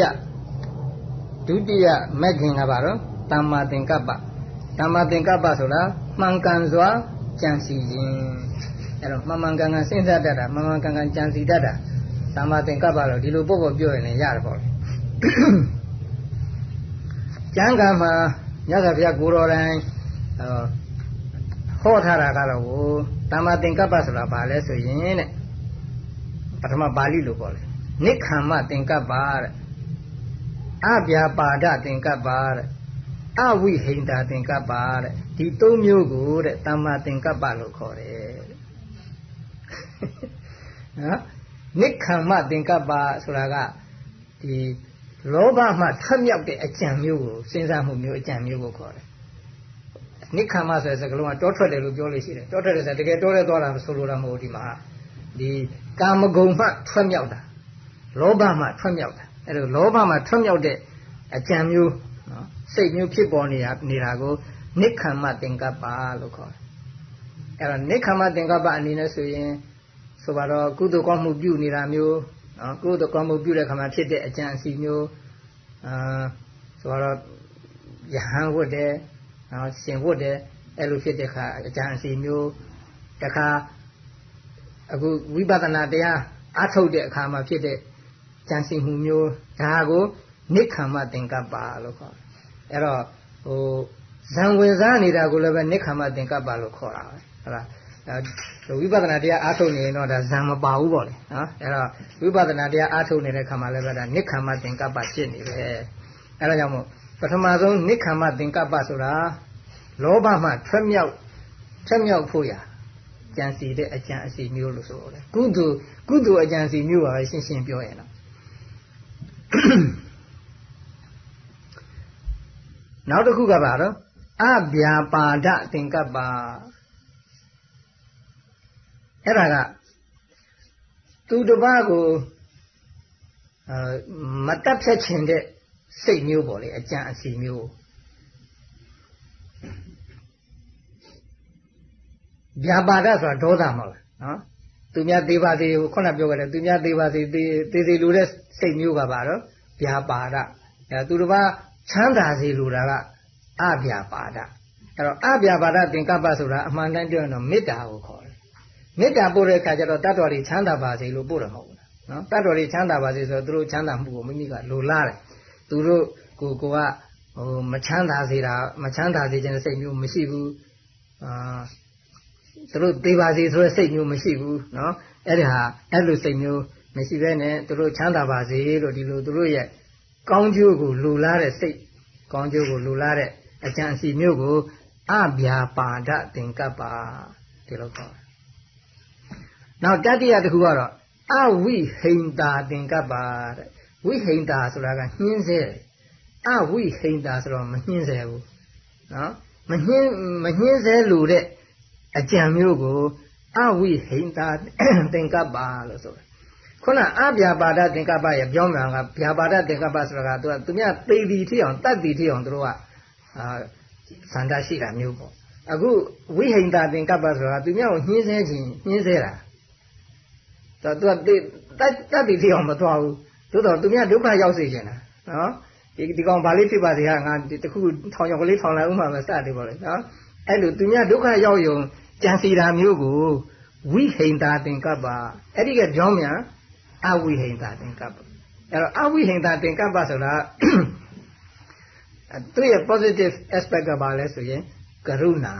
ယဒုတိယမဂ်ခင်ကပါတော့တမ္မာသင်္ကပ္ပတမ္မာသင်္ကပ္ပဆိုတာမှန်ကန်စွာကြံစီခြင်းအဲ့တော့မှန်မှန်ကန်ကန်စဉ်းစားတတ်တာမှန်မှန်ကန်ကန်ကြံစီတတ်တာတမ္မာသင်္ကပ္ပလို့ဒီလိုပုဂ္ဂိုလ်ပြောရင်လည်းရတယ်ပေါ့လေကျမ်းဂန်မှာမြတ်စွာဘုရားကိုတော်တိုင်ဟောထားတာကတော့တမ္မာသင်္ကပ္ပဆိုတာဘာလဲဆိုရင်တဲ့ပထမပါဠိလိုပေါ့လေနိခမ္မသင်္ကပ္ပတဲ့ အပြာပါဒသင်္ကပ္ပတဲ့အဝိဟိန္တာသင်္ကပ္ပတဲ့ဒီသုံးမျိုးကိုတဲ့တမ္မာသင်္ကပ္ပလို့ခေါ်တယ်နော်နိခမ္မသင်္ကပ္ပဆိုတာကဒီလောဘမှထမြောက်တဲ့အကြံမျိုးကိုစဉ်းစားမှုမျိုးအကြံမျိုးကိုခေါ်တယ်နိခမ္မဆိုတဲ့စကားလုံးကတောထွက်တယ်လို့ပြောလို့ရှိတယ်တောထွက်တယ်ဆိုတကယ်တောထဲသွားတာဆိုလိုတာမဟုတ်ဒီမှာဒီကာမဂုဏ်မှထွက်မြောက်တာလောဘမှထွက်မြောက်တာ အဲ့ဒါလောဘမှထွက်မြောက်တဲ့အကြံမျိုးနော်စိတ်မျိုးဖြစ်ပေါ်နေတာနေတာကိုနိခမ္မသင်္ကပ္ပလို့ခေါ်တယ်အဲ့တော့နိခမ္မသင်္ကပ္ပအနေနဲ့ဆိုရင်ဆိုပါတော့ကုသိုလ်ကောင်းမှုပြုနေတာမျိုးနော်ကုသိုလ်ကောင်းမှုပြုတဲ့ခါမှာဖြစ်တဲ့အကြံအစီမျိုးအာဆိုတော့ယဟန်ဝတ်တယ်နော်ရှင်ဝတ်တယ်အဲ့လိုဖြစ်တဲ့ခါအကြံအစီမျိုးတခါအခုဝိပဿနာတရားအထုတ်တဲ့အခါမှာဖြစ်တဲ့ ကြံစီမှုမျိုးဒါကိုနိခမ္မသင်္ကပ္ပလို့ခေါ်တယ်အဲ့တော့ဟိုဇံဝင်စားနေတာကိုလည်းပဲနိခမ္မသင်္ကပ္ပလို့ခေါ်တာပဲဟုတ်လားဝိပဿနာတရားအားထုတ်နေရင်တော့ဒါဇံမပါဘူးပေါ့လေနော်အဲ့တော့ဝိပဿနာတရားအားထုတ်နေတဲ့ခါမှာလည်းပဲဒါနိခမ္မသင်္ကပ္ပဖြစ်နေတယ်အဲ့ဒါကြောင့်မို့ပထမဆုံးနိခမ္မသင်္ကပ္ပဆိုတာလောဘမှထွက်မြောက်ထွက်မြောက်ဖို့ရာကြံစီတဲ့အကြံအစီမျိုးလို့ဆိုရတယ်ကုသိုလ်ကုသိုလ်အကြံစီမျိုးပါပဲရှင်းရှင်းပြောရင်တော့ နောက်တစ်ခုကပါတော့အဗျာပါဒသင်္ကပ္ပအဲ့ဒါကသူတစ်ပါးကိုအာမတတ်ဖြတ်ခြင်းတဲ့စိတ်မျိုးပေါ့လေအကြံအစီမျိုးဗျာပါဒဆိုတာဒေါသမဟုတ်လားနော် သူများသေးပါသေးကိုခုနပြောခဲ့တယ်သူများသေးပါသေးသေးသေးလိုတဲ့စိတ်မျိုးကပါတော့ဗျာပါဒအဲသူတစ်ပါးချမ်းသာစေလိုတာကအဗျာပါဒအဲ့တော့အဗျာပါဒသင်္ကပ္ပဆိုတာအမှန်တမ်းပြောရင်တော့မေတ္တာကိုခေါ်တယ်မေတ္တာပို့တဲ့အခါကျတော့တတ်တော်တွေချမ်းသာပါစေလို့ပို့တယ်မဟုတ်ဘူးနော်တတ်တော်တွေချမ်းသာပါစေဆိုတော့သူတို့ချမ်းသာမှုကိုမိမိကလိုလားတယ်သူတို့ကိုကိုကဟိုမချမ်းသာစေတာမချမ်းသာစေခြင်းစိတ်မျိုးမရှိဘူးအာ သူတို့သေးပါစေဆိုတဲ့စိတ်မျိုးမရှိဘူးနော်အဲ့ဒီဟာအဲ့လိုစိတ်မျိုးမရှိဘဲနဲ့သူတို့ချမ်းသာပါစေလို့ဒီလိုသူတို့ရဲ့ကောင်းကျိုးကိုလိုလားတဲ့စိတ်ကောင်းကျိုးကိုလိုလားတဲ့အကြံစီမျိုးကိုအဗျာပါဒသင်္ကပ္ပဒီလိုခေါ်တယ်။နောက်တတိယတစ်ခုကတော့အဝိဟိန္တာသင်္ကပ္ပတဲ့ဝိဟိန္တာဆိုတာကညှင်းဆဲအဝိဟိန္တာဆိုတော့မညှင်းဆဲဘူးနော်မညှင်းမညှင်းဆဲလို့တဲ့ အကြံမျိုးကိုအဝိဟိန္တာသင်္ကပ္ပလို့ဆိုတယ်ခုနအဗျာပါဒသင်္ကပ္ပရဲ့ပြောင်းမြန်ကဗျာပါဒသင်္ကပ္ပဆိုတာကသူကသူများသိပြီထိအောင်တတ်ပြီထိအောင်သူတို့ကအာစန္ဒရှိတာမျိုးပေါ့အခုဝိဟိန္တာသင်္ကပ္ပဆိုတာသူများကိုညှင်းဆဲခြင်းညှင်းဆဲတာတော့သူကတတ်တတ်ပြီထိအောင်မသွားဘူးသို့တော့သူများဒုက္ခရောက်စေခြင်းလားနော်ဒီဒီကောင်ဘာလေးဖြစ်ပါစေဟာငါတခုထောင်ရောက်ကလေးထောင်လိုက်ဥမှာပဲစတယ်ပေါ့လေနော်အဲ့လိုသူများဒုက္ခရောက်ယုံ ကြံစီတာမျိုးကိုဝိဟိန္တာသင်္ကပ္ပအဲ့ဒီကကြောင်းမြန်အဝိဟိန္တာသင်္ကပ္ပအဲ့တော့အဝိဟိန္တာသင်္ကပ္ပဆိုတာသူရဲ့ positive aspect ကဘာလဲဆိုရင်ကရုဏာ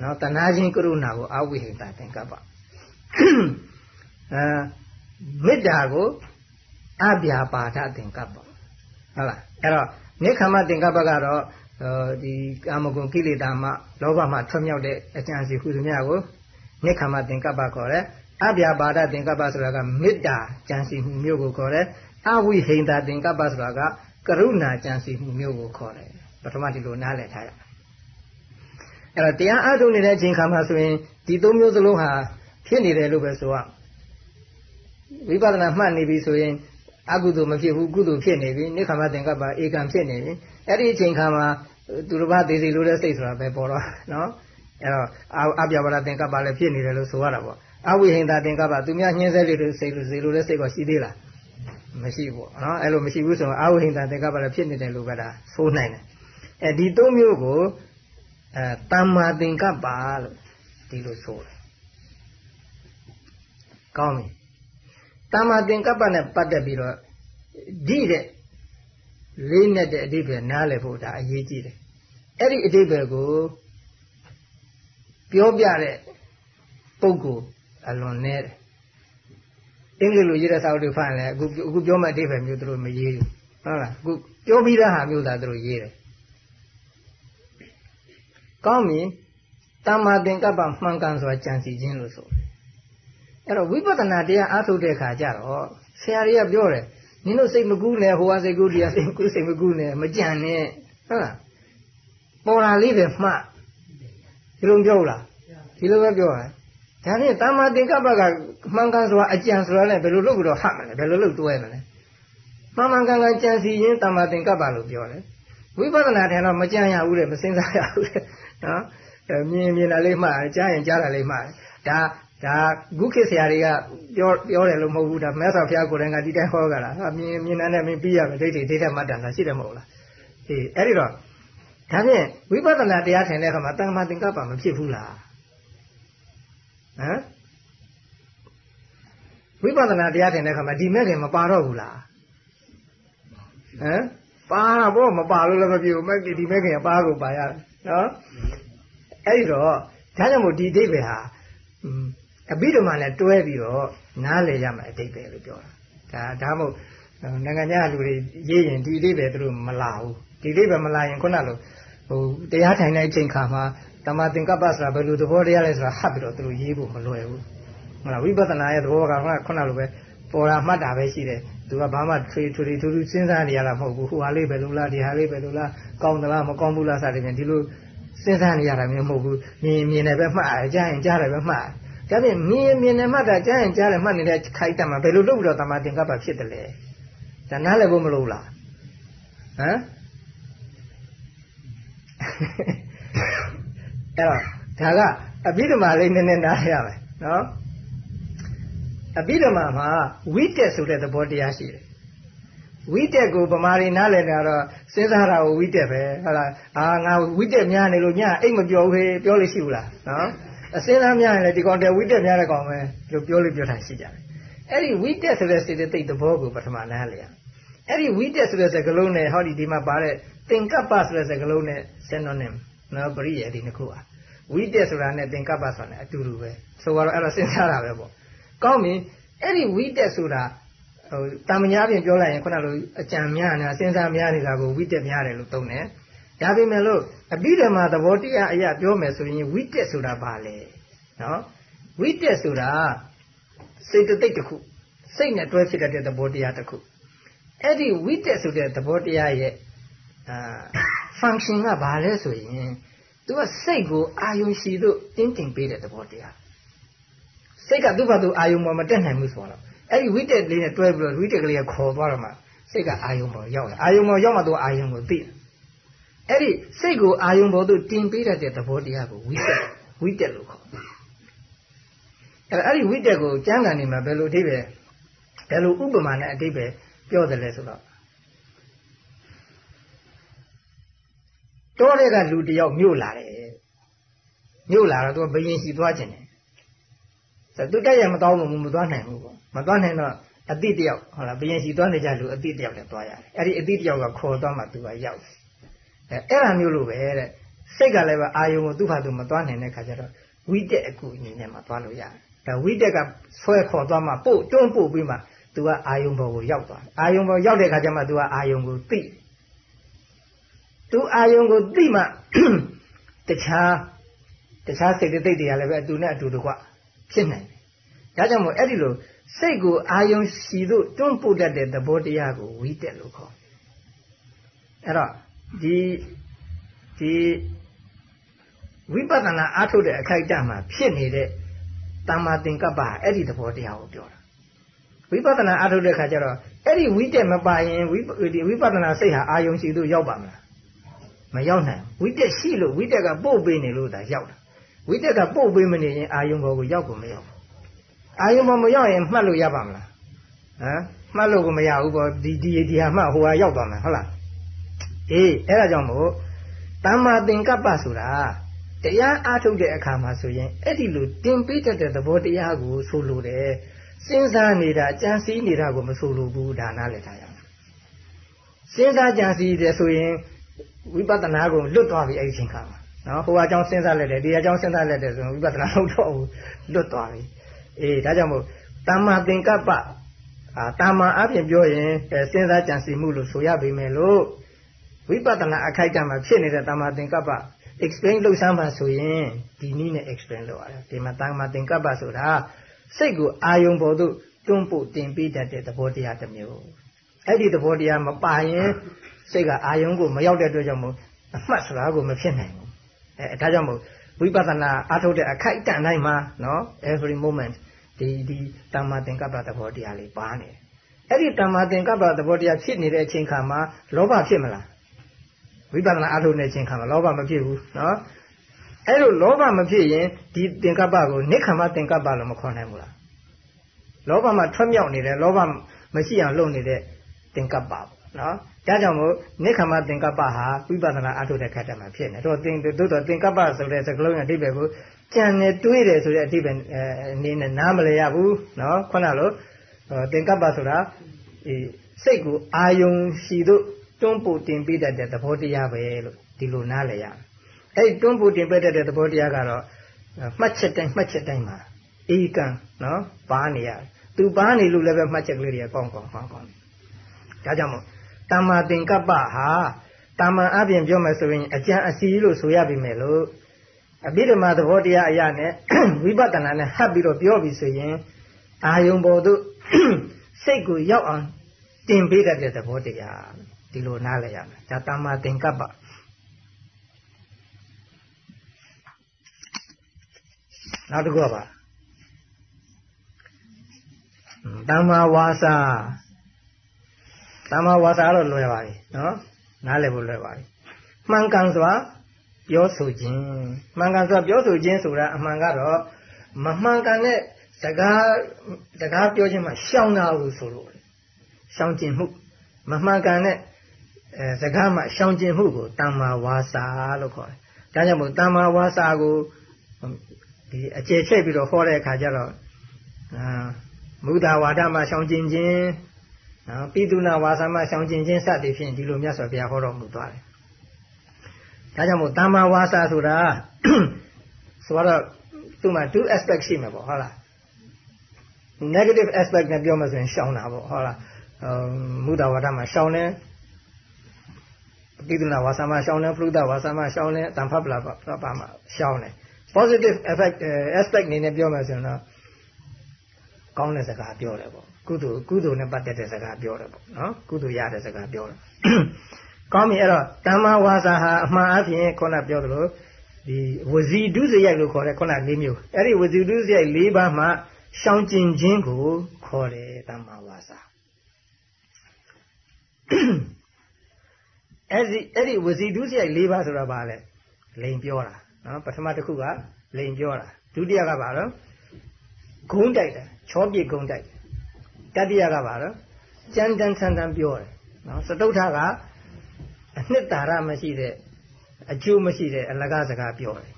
နော်တနာချင်းကရုဏာကိုအဝိဟိတာသင်္ကပ္ပအဲမေတ္တာကိုအဗျာပါဒသင်္ကပ္ပဟုတ်လားအဲ့တော့နိခမသင်္ကပ္ပကတော့ ဒီကာမဂုဏ်ကိလေသာမှလောဘမှထွက်မြောက်တဲ့အကျဉ်းစီဟုသမျှကိုနိခမသင်္ကပ္ပခေါ်တယ်အဗျာပါဒသင်္ကပ္ပဆိုတာကမေတ္တာကြံစီမှုမျိုးကိုခေါ်တယ်အဝိဟိန္တာသင်္ကပ္ပဆိုတာကကရုဏာကြံစီမှုမျိုးကိုခေါ်တယ်ပထမဒီလိုနားလည်ထားရအဲ့တော့တရားအားထုတ်နေတဲ့အချိန်ခါမှာဆိုရင်ဒီသုံးမျိုးစလုံးဟာဖြစ်နေတယ်လို့ပဲဆိုရဝိပဿနာမှတ်နေပြီဆိုရင် အကုသိုလ်မဖြစ်ဘူးကုသိုလ်ဖြစ်နေပြီနိခမသင်္ကပ္ပဧကံဖြစ်နေပြီအဲ့ဒီအချိန်ခါမှာသူတစ်ပါးသေးစီလို့တဲ့စိတ်ဆိုတာပဲပေါ်တော့နော်အဲ့တော့အပြပါဒသင်္ကပ္ပလည်းဖြစ်နေတယ်လို့ဆိုရတာပေါ့အဝိဟိန္တာသင်္ကပ္ပသူများညှင်းဆဲလေလို့စိတ်လို့ဇေလိုတဲ့စိတ်ကရှိသေးလားမမရှိဘူးနော်အဲ့လိုမရှိဘူးဆိုတော့အာဝိဟိတသင်္ကပ္ပလည်းဖြစ်နေတယ်လို့ပဲဒါဆိုနိုင်တယ်အဲဒီသုံးမျိုးကိုအဲတမ္မာသင်္ကပ္ပလို့ဒီလိုဆိုတယ်ကောင်းပြီ တမ္မာသင်္ကပ္ပနဲ့ပတ်သက်ပြီးတော့ဒီတဲ့လေးနဲ့တဲ့အဓိပ္ပာယ်နားလည်ဖို့ဒါအရေးကြီးတယ်အဲ့ဒီအဓိပ္ပာယ်ကိုပြောပြတဲ့ပုဂ္ဂိုလ်အလွန်နဲ့တယ်အင်္ဂလိပ်လိုရေးတဲ့စာအုပ်တွေဖတ်ရင်လည်းအခုအခုပြောမဲ့အဓိပ္ပာယ်မျိုးသူတို့မရေးဘူးဟုတ်လားအခုပြောပြီးတဲ့ဟာမျိုးသာသူတို့ရေးတယ်ကောင်းပြီတမ္မာသင်္ကပ္ပမှန်ကန်စွာကြံစီခြင်းလို့ဆိုတယ် အဲ့တော့ဝိပဿနာတရားအားထုတ်တဲ့အခါကျတော့ဆရာတွေကပြောတယ်နင်တို့စိတ်မကူးနဲ့ဟိုကစိတ်ကူးဒီကစိတ်ကူးစိတ်မကူးနဲ့မကြံနဲ့ဟုတ်လားပေါ်လာလေးပဲမှဒီလိုပြောလားဒီလိုပဲပြောတယ်ဒါနဲ့တမ္မာသင်္ကပ္ပကမှန်ကန်စွာအကြံစွာနဲ့ဘယ်လိုလုပ်ပြီးတော့ဟတ်မလဲဘယ်လိုလုပ်တွဲမလဲမှန်မှန်ကန်ကန်ကြံစီရင်တမ္မာသင်္ကပ္ပလို့ပြောတယ်ဝိပဿနာထင်တော့မကြံရဘူးတဲ့မစင်စားရဘူးတဲ့နော်မြင်မြင်တာလေးမှကြားရင်ကြားတာလေးမှဒါ ဒါခုခေတ်ဆရာတွေကပြောပြောတယ်လို့မဟုတ်ဘူးဒါမဲဆော်ဖျားကိုယ်တိုင်ကဒီတိုင်းဟောကြတာဟာမြင်မြင်တဲ့မင်းပြီးရမယ်ဒိဋ္ဌိဒိဋ္ဌမှတ်တန်တာရှိတယ်မဟုတ်လားအေးအဲ့ဒီတော့ဒါဖြင့်ဝိပဿနာတရားထိုင်တဲ့အခါမှာတဏ္ဍာသင်္ကပ္ပမဖြစ်ဘူးလားဟမ်ဝိပဿနာတရားထိုင်တဲ့အခါမှာဒီမဲ့ခင်မပါတော့ဘူးလားဟမ်ပါတော့မပါလို့လည်းမဖြစ်ဘူးမဲ့ဒီမဲ့ခင်ပါကိုပါရတယ်နော်အဲ့ဒီတော့ဒါကြောင့်မို့ဒီအဓိပ္ပာယ်ဟာ အဘိဓမ္မာနဲ့တွဲပြီးတော့နားလည်ရမယ်အဓိပ္ပာယ်လို့ပြောတာဒါဒါမို့နိုင်ငံခြားလူတွေရေးရင်ဒီအဓိပ္ပာယ်သူတို့မလာဘူးဒီအဓိပ္ပာယ်မလာရင်ခုနလိုဟိုတရားထိုင်တဲ့အချိန်ခါမှာတမသင်္ကပ္ပဆိုတာဘယ်လိုသဘောတရားလဲဆိုတာဟပ်ပြီးတော့သူတို့ရေးဖို့မလွယ်ဘူးဟုတ်လားဝိပဿနာရဲ့သဘောကခုနလိုပဲပေါ်တာမှတ်တာပဲရှိတယ်သူကဘာမှထွေထွေထူးထူးစဉ်းစားနေရတာမဟုတ်ဘူးဟိုဟာလေးပဲလို့လားဒီဟာလေးပဲလို့လားကောင်းသလားမကောင်းဘူးလားစသဖြင့်ဒီလိုစဉ်းစားနေရတာမျိုးမဟုတ်ဘူးမြင်မြင်တယ်ပဲမှတ်တယ်ကြားရင်ကြားတယ်ပဲမှတ် ဒါဖြင့်မြင်မြင်နဲ့မှတ်တာကြားရင်ကြားတယ်မှတ်နေတဲ့ခိုက်တမှာဘယ်လိုလုပ်ပြီးတော့တမာသင်္ကပ္ပဖြစ်တယ်လဲဒါနားလည်ဖို့မလို့လားဟမ်အဲ့တော့ဒါကအဘိဓမ္မာလေးနည်းနည်းနားရမယ်နော်အဘိဓမ္မာမှာဝိတက်ဆိုတဲ့သဘောတရားရှိတယ်ဝိတက်ကိုဗမာတွေနားလည်တာတော့စဉ်းစားတာကိုဝိတက်ပဲဟုတ်လားအာငါဝိတက်များနေလို့ညအိတ်မပြောဘူးပြောလို့ရှိဘူးလားနော် အစင်းသားများရင်လည်းဒီကောင်တဲ့ဝိတက်များတဲ့ကောင်ပဲလို့ပြောလို့ပြောတာရှိကြတယ်အဲ့ဒီဝိတက်ဆိုတဲ့စေတသိက်သဘောကိုပထမနားလည်ရအဲ့ဒီဝိတက်ဆိုတဲ့စကားလုံးနဲ့ဟောဒီဒီမှာပါတဲ့သင်္ကပ္ပဆိုတဲ့စကားလုံးနဲ့ synonym နော်ပရိယေဒီနှစ်ခုอ่ะဝိတက်ဆိုတာနဲ့သင်္ကပ္ပဆိုတာနဲ့အတူတူပဲဆိုတော့အဲ့တော့စဉ်းစားတာပဲပေါ့ကောင်းပြီအဲ့ဒီဝိတက်ဆိုတာဟိုတာမညာပြင်ပြောလိုက်ရင်ခုနလိုအကြံများနေတာစဉ်းစားများနေတာကိုဝိတက်များတယ်လို့သုံးတယ် ဒါပေမဲ့လို့အပိဓမ္မာသဘောတရားအရာပြောမယ်ဆိုရင်ဝိတက်ဆိုတာဘာလဲနော်ဝိတက်ဆိုတာစေတသိက်တစ်ခုစိတ်နဲ့တွဲဖြစ်တဲ့သဘောတရားတစ်ခုအဲ့ဒီဝိတက်ဆိုတဲ့သဘောတရားရဲ့အာ function ကဘာလဲဆိုရင်သူကစိတ်ကိုအာယုံရှိလို့တင်းတင်ပေးတဲ့သဘောတရားစိတ်ကသူ့ဘာသူအာယုံပေါ်မတက်နိုင်ဘူးဆိုတော့အဲ့ဒီဝိတက်လေးနဲ့တွဲပြီးတော့ဝိတက်ကလေးကခေါ်သွားတော့မှစိတ်ကအာယုံပေါ်ရောက်တယ်အာယုံပေါ်ရောက်မှသူအာယုံကိုသိတယ် အဲ့ဒီစိတ်ကိုအာယုံပေါ်သို့တင်ပေးတတ်တဲ့သဘောတရားကိုဝိတက်ဝိတက်လို့ခေါ်တယ်အဲ့ဒီဝိတက်ကိုကျမ်းဂန်နေမှာဘယ်လိုအဓိပ္ပာယ်ဘယ်လိုဥပမာနဲ့အဓိပ္ပာယ်ပြောတယ်လဲဆိုတော့တောတဲ့ကလူတယောက်မြို့လာတယ်မြို့လာတော့သူကဘယင်ရှိသွားခြင်းတယ်ဆိုသူတက်ရမတော်ဘူးမသွားနိုင်ဘူးပေါ့မသွားနိုင်တော့အတိတယောက်ဟုတ်လားဘယင်ရှိသွားနေကြလူအတိတယောက်နဲ့သွားရတယ်အဲ့ဒီအတိတယောက်ကခေါ်သွားမှသူကရောက်တယ် အဲအဲ့ဒါမျိုးလိုပဲတဲ့စိတ်ကလည်းပဲအာယုံကိုသူ့ဘာသူမသွားနိုင်တဲ့ခါကျတော့ဝိတက်အကူအညီနဲ့မှသွားလို့ရတယ်ဒါဝိတက်ကဆွဲခေါ်သွားမှပို့တွန်းပို့ပြီးမှသူကအာယုံဘော်ကိုရောက်သွားအာယုံဘော်ရောက်တဲ့ခါကျမှသူကအာယုံကိုသိသူအာယုံကိုသိမှတခြားတခြားစိတ်တိတ်တွေကလည်းပဲအတူနဲ့အတူတကွဖြစ်နိုင်တယ်ဒါကြောင့်မို့အဲ့ဒီလိုစိတ်ကိုအာယုံစီတို့တွန်းပို့တတ်တဲ့သဘောတရားကိုဝိတက်လို့ခေါ်အဲ့တော့ ဒီဒီဝိပဿနာအားထုတ်တဲ့အခိုက်အတန့်မှာဖြစ်နေတဲ့တမ္မာသင်္ကပ္ပအဲ့ဒီသဘောတရားကိုပြောတာဝိပဿနာအားထုတ်တဲ့ခါကျတော့အဲ့ဒီဝိတက်မပါရင်ဝိဒီဝိပဿနာစိတ်ဟာအာယုံရှိသူရောက်ပါမလားမရောက်နိုင်ဝိတက်ရှိလို့ဝိတက်ကပို့ပေးနေလို့ဒါရောက်တာဝိတက်ကပို့ပေးမနေရင်အာယုံဘောကိုရောက်ကုန်မရောက်အာယုံဘောမရောက်ရင်မှတ်လို့ရပါမလားဟမ်မှတ်လို့ကိုမရဘူးပေါ့ဒီဒီဒီဟာမှဟိုဟာရောက်သွားမှာဟုတ်လား အေးအဲ့ဒါကြောင့်မို့တမ္မာသင်္ကပ္ပဆိုတာတရားအားထုတ်တဲ့အခါမှာဆိုရင်အဲ့ဒီလိုတင်ပေးတတ်တဲ့သဘောတရားကိုဆိုလိုတယ်စဉ်းစားနေတာကြံစည်နေတာကိုမဆိုလိုဘူးဒါနာလည်းထားရအောင်စဉ်းစားကြံစည်တယ်ဆိုရင်ဝိပဿနာကိုလွတ်သွားပြီအဲ့ဒီချိန်ခါမှာနော်ဟိုအကြောင်းစဉ်းစားလိုက်တယ်ဒီအကြောင်းစဉ်းစားလိုက်တယ်ဆိုရင်ဝိပဿနာဟုတ်တော့ဘူးလွတ်သွားပြီအေးဒါကြောင့်မို့တမ္မာသင်္ကပ္ပအာတာမန်အပြင်ပြောရင်စဉ်းစားကြံစည်မှုလို့ဆိုရပေမဲ့လို့ ဝိပဿနာအခိုက်အတန့်မှာဖြစ်နေတဲ့တာမသင်္ကပ္ပ explain လုပ်စမ်းပါဆိုရင်ဒီနည်းနဲ့ explain လုပ်ရတယ်ဒီမှာတာမသင်္ကပ္ပဆိုတာစိတ်ကိုအာယုံပေါ်သို့တွန်းပို့တင်ပေးတတ်တဲ့သဘောတရားတစ်မျိုးအဲ့ဒီသဘောတရားမပါရင်စိတ်ကအာယုံကိုမရောက်တဲ့အတွက်ကြောင့်မို့အမှတ်စကားကိုမဖြစ်နိုင်ဘူးအဲဒါကြောင့်မို့ဝိပဿနာအထုတ်တဲ့အခိုက်အတန့်တိုင်းမှာနော် every moment ဒီဒီတမ္မာသင်္ကပ္ပသဘောတရားလေးပါနေတယ်အဲ့ဒီတမ္မာသင်္ကပ္ပသဘောတရားဖြစ်နေတဲ့အချိန်ခါမှာလောဘဖြစ်မလား ဝိပဿနာအထုတ်နေခြင်းခါမှာလောဘမဖြစ်ဘူးနော်အဲ့လိုလောဘမဖြစ်ရင်ဒီသင်္ကပ္ပကိုနိခမသင်္ကပ္ပလို့မခေါ်နိုင်ဘူးလားလောဘမှာထွက်မြောက်နေတယ်လောဘမရှိအောင်လုပ်နေတဲ့သင်္ကပ္ပပေါ့နော်ဒါကြောင့်မို့နိခမသင်္ကပ္ပဟာဝိပဿနာအထုတ်တဲ့ခါတည်းမှာဖြစ်နေတော့သင်တို့တော့သင်္ကပ္ပဆိုတဲ့စကားလုံးရဲ့အဓိပ္ပာယ်ကိုကြံနေတွေးတယ်ဆိုတဲ့အဓိပ္ပာယ်အနေနဲ့နားမလည်ရဘူးနော်ခုနလိုသင်္ကပ္ပဆိုတာဒီစိတ်ကိုအာယုံရှိတို့ တွန်းပို့တင်ပေးတတ်တဲ့သဘောတရားပဲလို့ဒီလိုနားလည်ရအဲ့တွန်းပို့တင်ပေးတတ်တဲ့သဘောတရားကတော့မှတ်ချက်တိုင်းမှတ်ချက်တိုင်းမှာအေးကံနော်ပါနေရတယ်သူပါနေလို့လည်းပဲမှတ်ချက်ကလေးတွေကကောင်းကောင်းကောင်းကောင်းဒါကြောင့်မို့တမ္မာသင်္ကပ္ပဟာတာမန်အပြင်ပြောမယ်ဆိုရင်အကျံအစီလို့ဆိုရပြီမယ်လို့အဘိဓမ္မာသဘောတရားအရာနဲ့ဝိပဿနာနဲ့ဟပ်ပြီးတော့ပြောပြီဆိုရင်အာယုံပေါ်သို့စိတ်ကိုရောက်အောင်တင်ပေးတတ်တဲ့သဘောတရား ဒီလိုနားလည်ရမယ်ဒါတမ္မာသင်္ကပ္ပနောက်တစ်ခုပါတမ္မာဝါစာတမ္မာဝါစာတော့လွယ်ပါပြီနော်နားလည်ဖို့လွယ်ပါပြီမှန်ကန်စွာပြောဆိုခြင်းမှန်ကန်စွာပြောဆိုခြင်းဆိုတာအမှန်ကတော့မမှန်ကန်တဲ့စကားစကားပြောခြင်းမှာရှောင်တာကိုဆိုလို့ရှောင်ကျင်မှုမမှန်ကန်တဲ့ အဲစကားမှာရှောင်ကျင်မှုကိုတမ္မာဝါစာလို့ခေါ်တယ်ဒါကြောင့်မို့တမ္မာဝါစာကိုဒီအကျေချက်ပြီးတော့ဟောတဲ့အခါကျတော့အာမုဒ္ဒဝါဒမှာရှောင်ကျင်ခြင်းနော်ပိတုနာဝါစာမှာရှောင်ကျင်ခြင်းစသည်ဖြင့်ဒီလိုမြတ်စွာဘုရားဟောတော်မူသွားတယ်ဒါကြောင့်မို့တမ္မာဝါစာဆိုတာဆိုတော့သူ့မှာ two aspect ရှိမှာပေါ့ဟုတ်လား negative aspect နဲ့ပြောမှဆိုရင်ရှောင်တာပေါ့ဟုတ်လားမုဒ္ဒဝါဒမှာရှောင်တယ် ပိတုနာဝါစာမှာရှောင်တယ်ပရုဒ္ဒဝါစာမှာရှောင်တယ်တန်ဖတ်ပလာပါမှာရှောင်တယ် positive effect aspect နေနဲ့ပြောမှဆိုရင်တော့ကောင်းတဲ့စကားပြောတယ်ပေါ့ကုသိုလ်ကုသိုလ်နဲ့ပတ်သက်တဲ့စကားပြောတယ်ပေါ့နော်ကုသိုလ်ရတဲ့စကားပြောတယ်ကောင်းပြီအဲ့တော့တမ္မာဝါစာဟာအမှန်အဖြစ်ခုနပြောသလိုဒီဝစီဒုစရိုက်လို့ခေါ်တဲ့ခုန၄မျိုးအဲ့ဒီဝစီဒုစရိုက်၄ပါးမှရှောင်ကျင်ခြင်းကိုခေါ်တယ်တမ္မာဝါစာ အဲ့ဒီအဲ့ဒီဝစီဒုစရိုက်၄ပါးဆိုတာဘာလဲလိန်ပြောတာနော်ပထမတစ်ခုကလိန်ပြောတာဒုတိယကဘာလဲဂုံးတိုက်တယ်ချောပြစ်ဂုံးတိုက်တတိယကဘာလဲကြမ်းတမ်းဆန်းဆန်းပြောတယ်နော်စတုထကအနှစ်သာရမရှိတဲ့အကျိုးမရှိတဲ့အလကားစကားပြောတယ်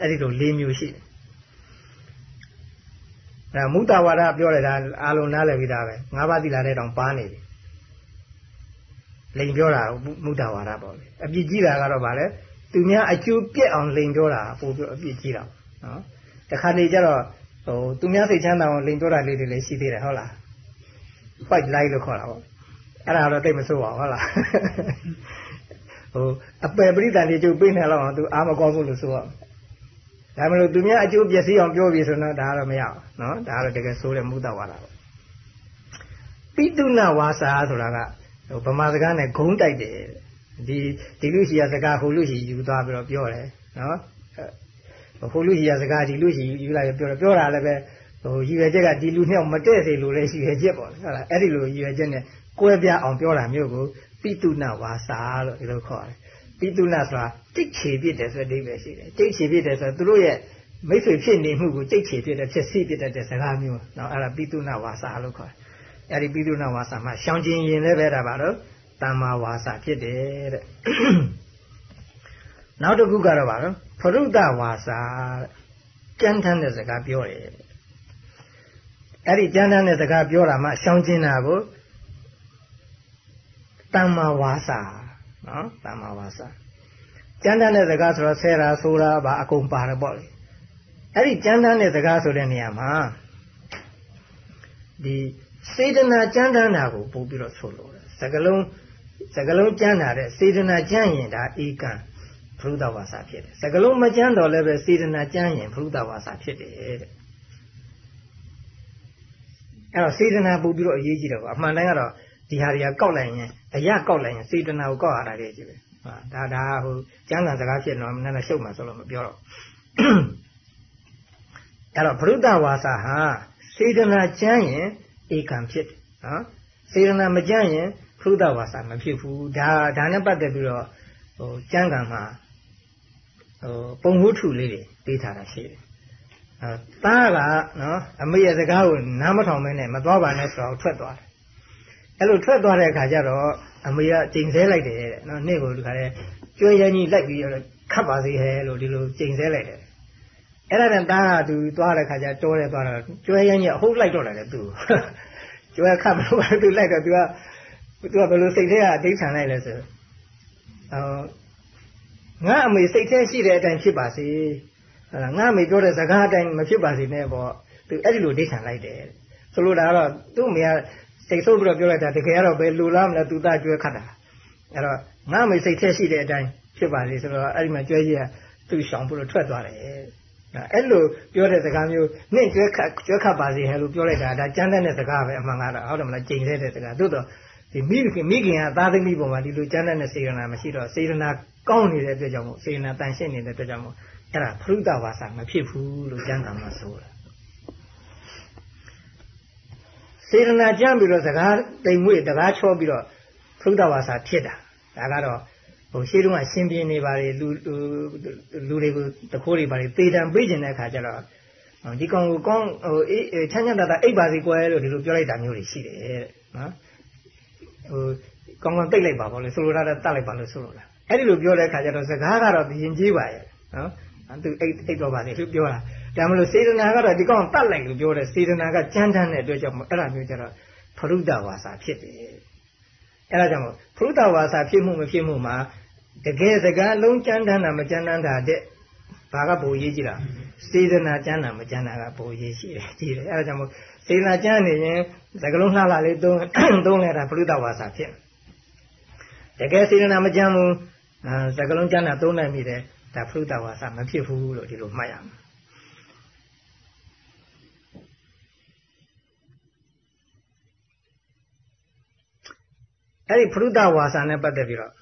အဲ့ဒီလို၄မျိုးရှိတယ်အဲမုတ္တဝါဒပြောတယ်ဒါအာလုံးနားလည်ပြီးသားပဲငါးပါးသီလာတဲ့တောင်ပါနေပြီ လိန်ပြောတာမုတ္တဝါဒပေါ့လေအပြစ်ကြီးတာကတော့ဗာလဲသူများအကျိုးပြက်အောင်လိန်ပြောတာပို့ပြီးအပြစ်ကြီးတာနော်တခါနေကျတော့ဟိုသူများစိတ်ချမ်းသာအောင်လိန်ပြောတာလေးတွေလည်းရှိသေးတယ်ဟုတ်လား white lie လို့ခေါ်တာပေါ့အဲ့ဒါတော့တိတ်မဆိုးပါဘူးဟုတ်လားဟိုအပယ်ပရိသတ်တွေကျုပ်ပေးနေလောက်အောင်သူအားမကောင်းဘူးလို့ဆိုတော့ဒါမလို့သူများအကျိုးပျက်စီးအောင်ပြောပြီးဆိုတော့ဒါကတော့မရဘူးနော်ဒါကတော့တကယ်ဆိုးတဲ့မုဒ္ဒဝါဒပေါ့ပိတုနဝါစာဆိုတာက ဟိုဗမာစကားနဲ့ဂုံးတိုက်တယ်ဒီဒီလူရှိရစကားဟိုလူရှိယူသွားပြီးတော့ပြောတယ်နော်ဟိုလူရှိရစကားဒီလူရှိယူလိုက်ပြောတယ်ပြောတာလည်းပဲဟိုရည်ရွယ်ချက်ကဒီလူနှစ်ယောက်မတည့်စေလို့လည်းရည်ရွယ်ချက်ပေါ့ဟုတ်လားအဲ့ဒီလိုရည်ရွယ်ချက်နဲ့ကွဲပြားအောင်ပြောတာမျိုးကိုပိတုနဝါစာလို့ဒီလိုခေါ်တယ်ပိတုနဆိုတာတိတ်ချေပြစ်တယ်ဆိုတဲ့အဓိပ္ပာယ်ရှိတယ်တိတ်ချေပြစ်တယ်ဆိုတော့သူတို့ရဲ့မိတ်ဆွေဖြစ်နေမှုကိုတိတ်ချေပြစ်တယ်ဖြစ်စီပြစ်တဲ့စကားမျိုးနော်အဲ့ဒါပိတုနဝါစာလို့ခေါ်တယ် အဲ့ဒီပိသုနာဝါစာမှာရှောင်ကျင်ရင်လည်းပဲဒါပါတော့တမ္မာဝါစာဖြစ်တယ်တဲ့နောက်တစ်ခုကတော့ပါတော့ဖရုဒ္ဓဝါစာကြမ်းတမ်းတဲ့စကားပြောတယ်အဲ့ဒီကြမ်းတမ်းတဲ့စကားပြောတာမှရှောင်ကျင်တာကိုတမ္မာဝါစာနော်တမ္မာဝါစာကြမ်းတမ်းတဲ့စကားဆိုတော့ဆဲတာဆိုတာပါအကုန်ပါတယ်ပေါ့လေအဲ့ဒီကြမ်းတမ်းတဲ့စကားဆိုတဲ့နေရာမှာဒီ စေတနာကြမ်းတမ်းတာကိုပို့ပြီးတော့ဆိုလို့စကလုံးစကလုံးကြမ်းတာတဲ့စေတနာကြမ်းရင်ဒါဧကံဘုရုဒဝါစာဖြစ်တယ်စကလုံးမကြမ်းတော့လည်းပဲစေတနာကြမ်းရင်ဘုရုဒဝါစာဖြစ်တယ်တဲ့အဲ့တော့စေတနာပို့ပြီးတော့အရေးကြီးတယ်ကွာအမှန်တိုင်းကတော့ဒီဟာတွေကကောက်လိုက်ရင်အရကောက်လိုက်ရင်စေတနာကိုကောက်ရတာလေကြီးပဲဟာဒါဒါဟိုကျမ်းဂန်စကားဖြစ်တော့နည်းနည်းရှုပ်မှဆိုလို့မပြောတော့အဲ့တော့ဘုရုဒဝါစာဟာစေတနာကြမ်းရင် ဧကံဖြစ်တယ်နော်စေတနာမကြမ်းရင်ဖုဒ္ဓဝါစာမဖြစ်ဘူးဒါဒါနဲ့ပတ်သက်ပြီးတော့ဟိုကျမ်းဂန်မှာဟိုပုံဝုထုလေးတွေပေးထားတာရှိတယ်အဲသားကနော်အမေရဲ့စကားကိုနားမထောင်မဲနဲ့မသွားပါနဲ့ဆိုတော့ထွက်သွားတယ်အဲ့လိုထွက်သွားတဲ့အခါကျတော့အမေကကျိန်ဆဲလိုက်တယ်တဲ့နော်နေ့ကိုဒီခါလဲကျွေးရင်းကြီးလိုက်ပြီးတော့ခတ်ပါစေဟဲလို့ဒီလိုကျိန်ဆဲလိုက်တယ် အဲ့ဒါနဲ့သားကသူသွားတဲ့ခါကျတောတယ်သွားတော့ကျွဲရင်းကြီးအဟုတ်လိုက်တော့တယ်လေသူကျွဲခတ်မလို့သူလိုက်တော့သူကသူကဘယ်လိုစိတ်ထဲကအတိတ်ဆန်လိုက်လဲဆိုအော်ငါအမေစိတ်ထဲရှိတဲ့အတိုင်းဖြစ်ပါစေဟလာငါအမေပြောတဲ့စကားအတိုင်းမဖြစ်ပါစေနဲ့ပေါ့သူအဲ့ဒီလိုဒိဋ္ဌံလိုက်တယ်ဆိုလိုတာကတော့သူ့အမေကစိတ်ဆိုးပြီးတော့ပြောလိုက်တာတကယ်ကတော့ဘယ်လူလားမလဲသူသားကျွဲခတ်တာအဲ့တော့ငါအမေစိတ်ထဲရှိတဲ့အတိုင်းဖြစ်ပါစေဆိုတော့အဲ့ဒီမှာကျွဲကြီးကသူ့ရှောင်ပြီးတော့ထွက်သွားတယ် အဲ့လိုပြောတဲ့စကားမျိုးနှင့်ကျွဲခတ်ကျွဲခတ်ပါစေဟဲ့လို့ပြောလိုက်တာဒါကြမ်းတဲ့စကားပဲအမှန်ကတော့ဟုတ်တယ်မလားကြိမ်တဲ့စကားသို့တော့ဒီမိခင်မိခင်ကသားသမီးပေါ်မှာဒီလိုကြမ်းတဲ့စေရနာမရှိတော့စေရနာကောင်းနေတဲ့အတွက်ကြောင့်မို့စေရနာတန်ရှင်းနေတဲ့အတွက်ကြောင့်မို့အဲ့ဒါဖရုဒဝါစာမဖြစ်ဘူးလို့ကျမ်းစာမှာဆိုတာစေရနာကြမ်းပြီးတော့စကားတိမ်မွေ့တကားချောပြီးတော့ဖရုဒဝါစာဖြစ်တာဒါကတော့ ဟိုရှေးတုန်းကရှင်ပြင်းနေပါလေလူလူတွေကိုတခိုးတွေပါလေသေတံပေးကျင်တဲ့အခါကျတော့ဒီကောင်ကိုကောင်းဟိုအေးချမ်းချမ်းသာသာအိပ်ပါစေကွယ်လို့ဒီလိုပြောလိုက်တာမျိုးတွေရှိတယ်တဲ့နော်ဟိုကောင်းကောင်းတိတ်လိုက်ပါပေါ့လေဆိုလိုတာတတ်လိုက်ပါလို့ဆိုလိုတာအဲ့ဒီလိုပြောတဲ့အခါကျတော့စကားကတော့ယဉ်ကျေးပါရဲ့နော်သူအိတ်အိတ်တော့ပါလေသူပြောတာဒါမလို့စေတနာကတော့ဒီကောင်တတ်လိုက်လို့ပြောတယ်စေတနာကကြမ်းတမ်းတဲ့အတွက်ကြောင့်အဲ့ဒါမျိုးကျတော့ဖရုဒ္ဒဝါစာဖြစ်တယ်အဲ့ဒါကြောင့်ဖရုဒ္ဒဝါစာဖြစ်မှုမဖြစ်မှုမှာ တကယ်စကားလုံးကြမ်းတမ်းတာမကြမ်းတမ်းတာတဲ့ဘာကပိုရေးကြည့်လားစေတနာကြမ်းတာမကြမ်းတာကပိုရေးရှိတယ်ကြည့်တယ်အဲ့ဒါကြောင့်မို့စေတနာကြမ်းနေရင်စကားလုံးလှလှလေးသုံးသုံးလိုက်တာပရိသဝါစာဖြစ်တကယ်စေတနာမကြမ်းဘူးစကားလုံးကြမ်းတာသုံးနိုင်ပြီတဲ့ဒါပရိသဝါစာမဖြစ်ဘူးလို့ဒီလိုမှတ်ရမှာအဲ့ဒီပရုဒဝါစာနဲ့ပတ်သက်ပြီးတော့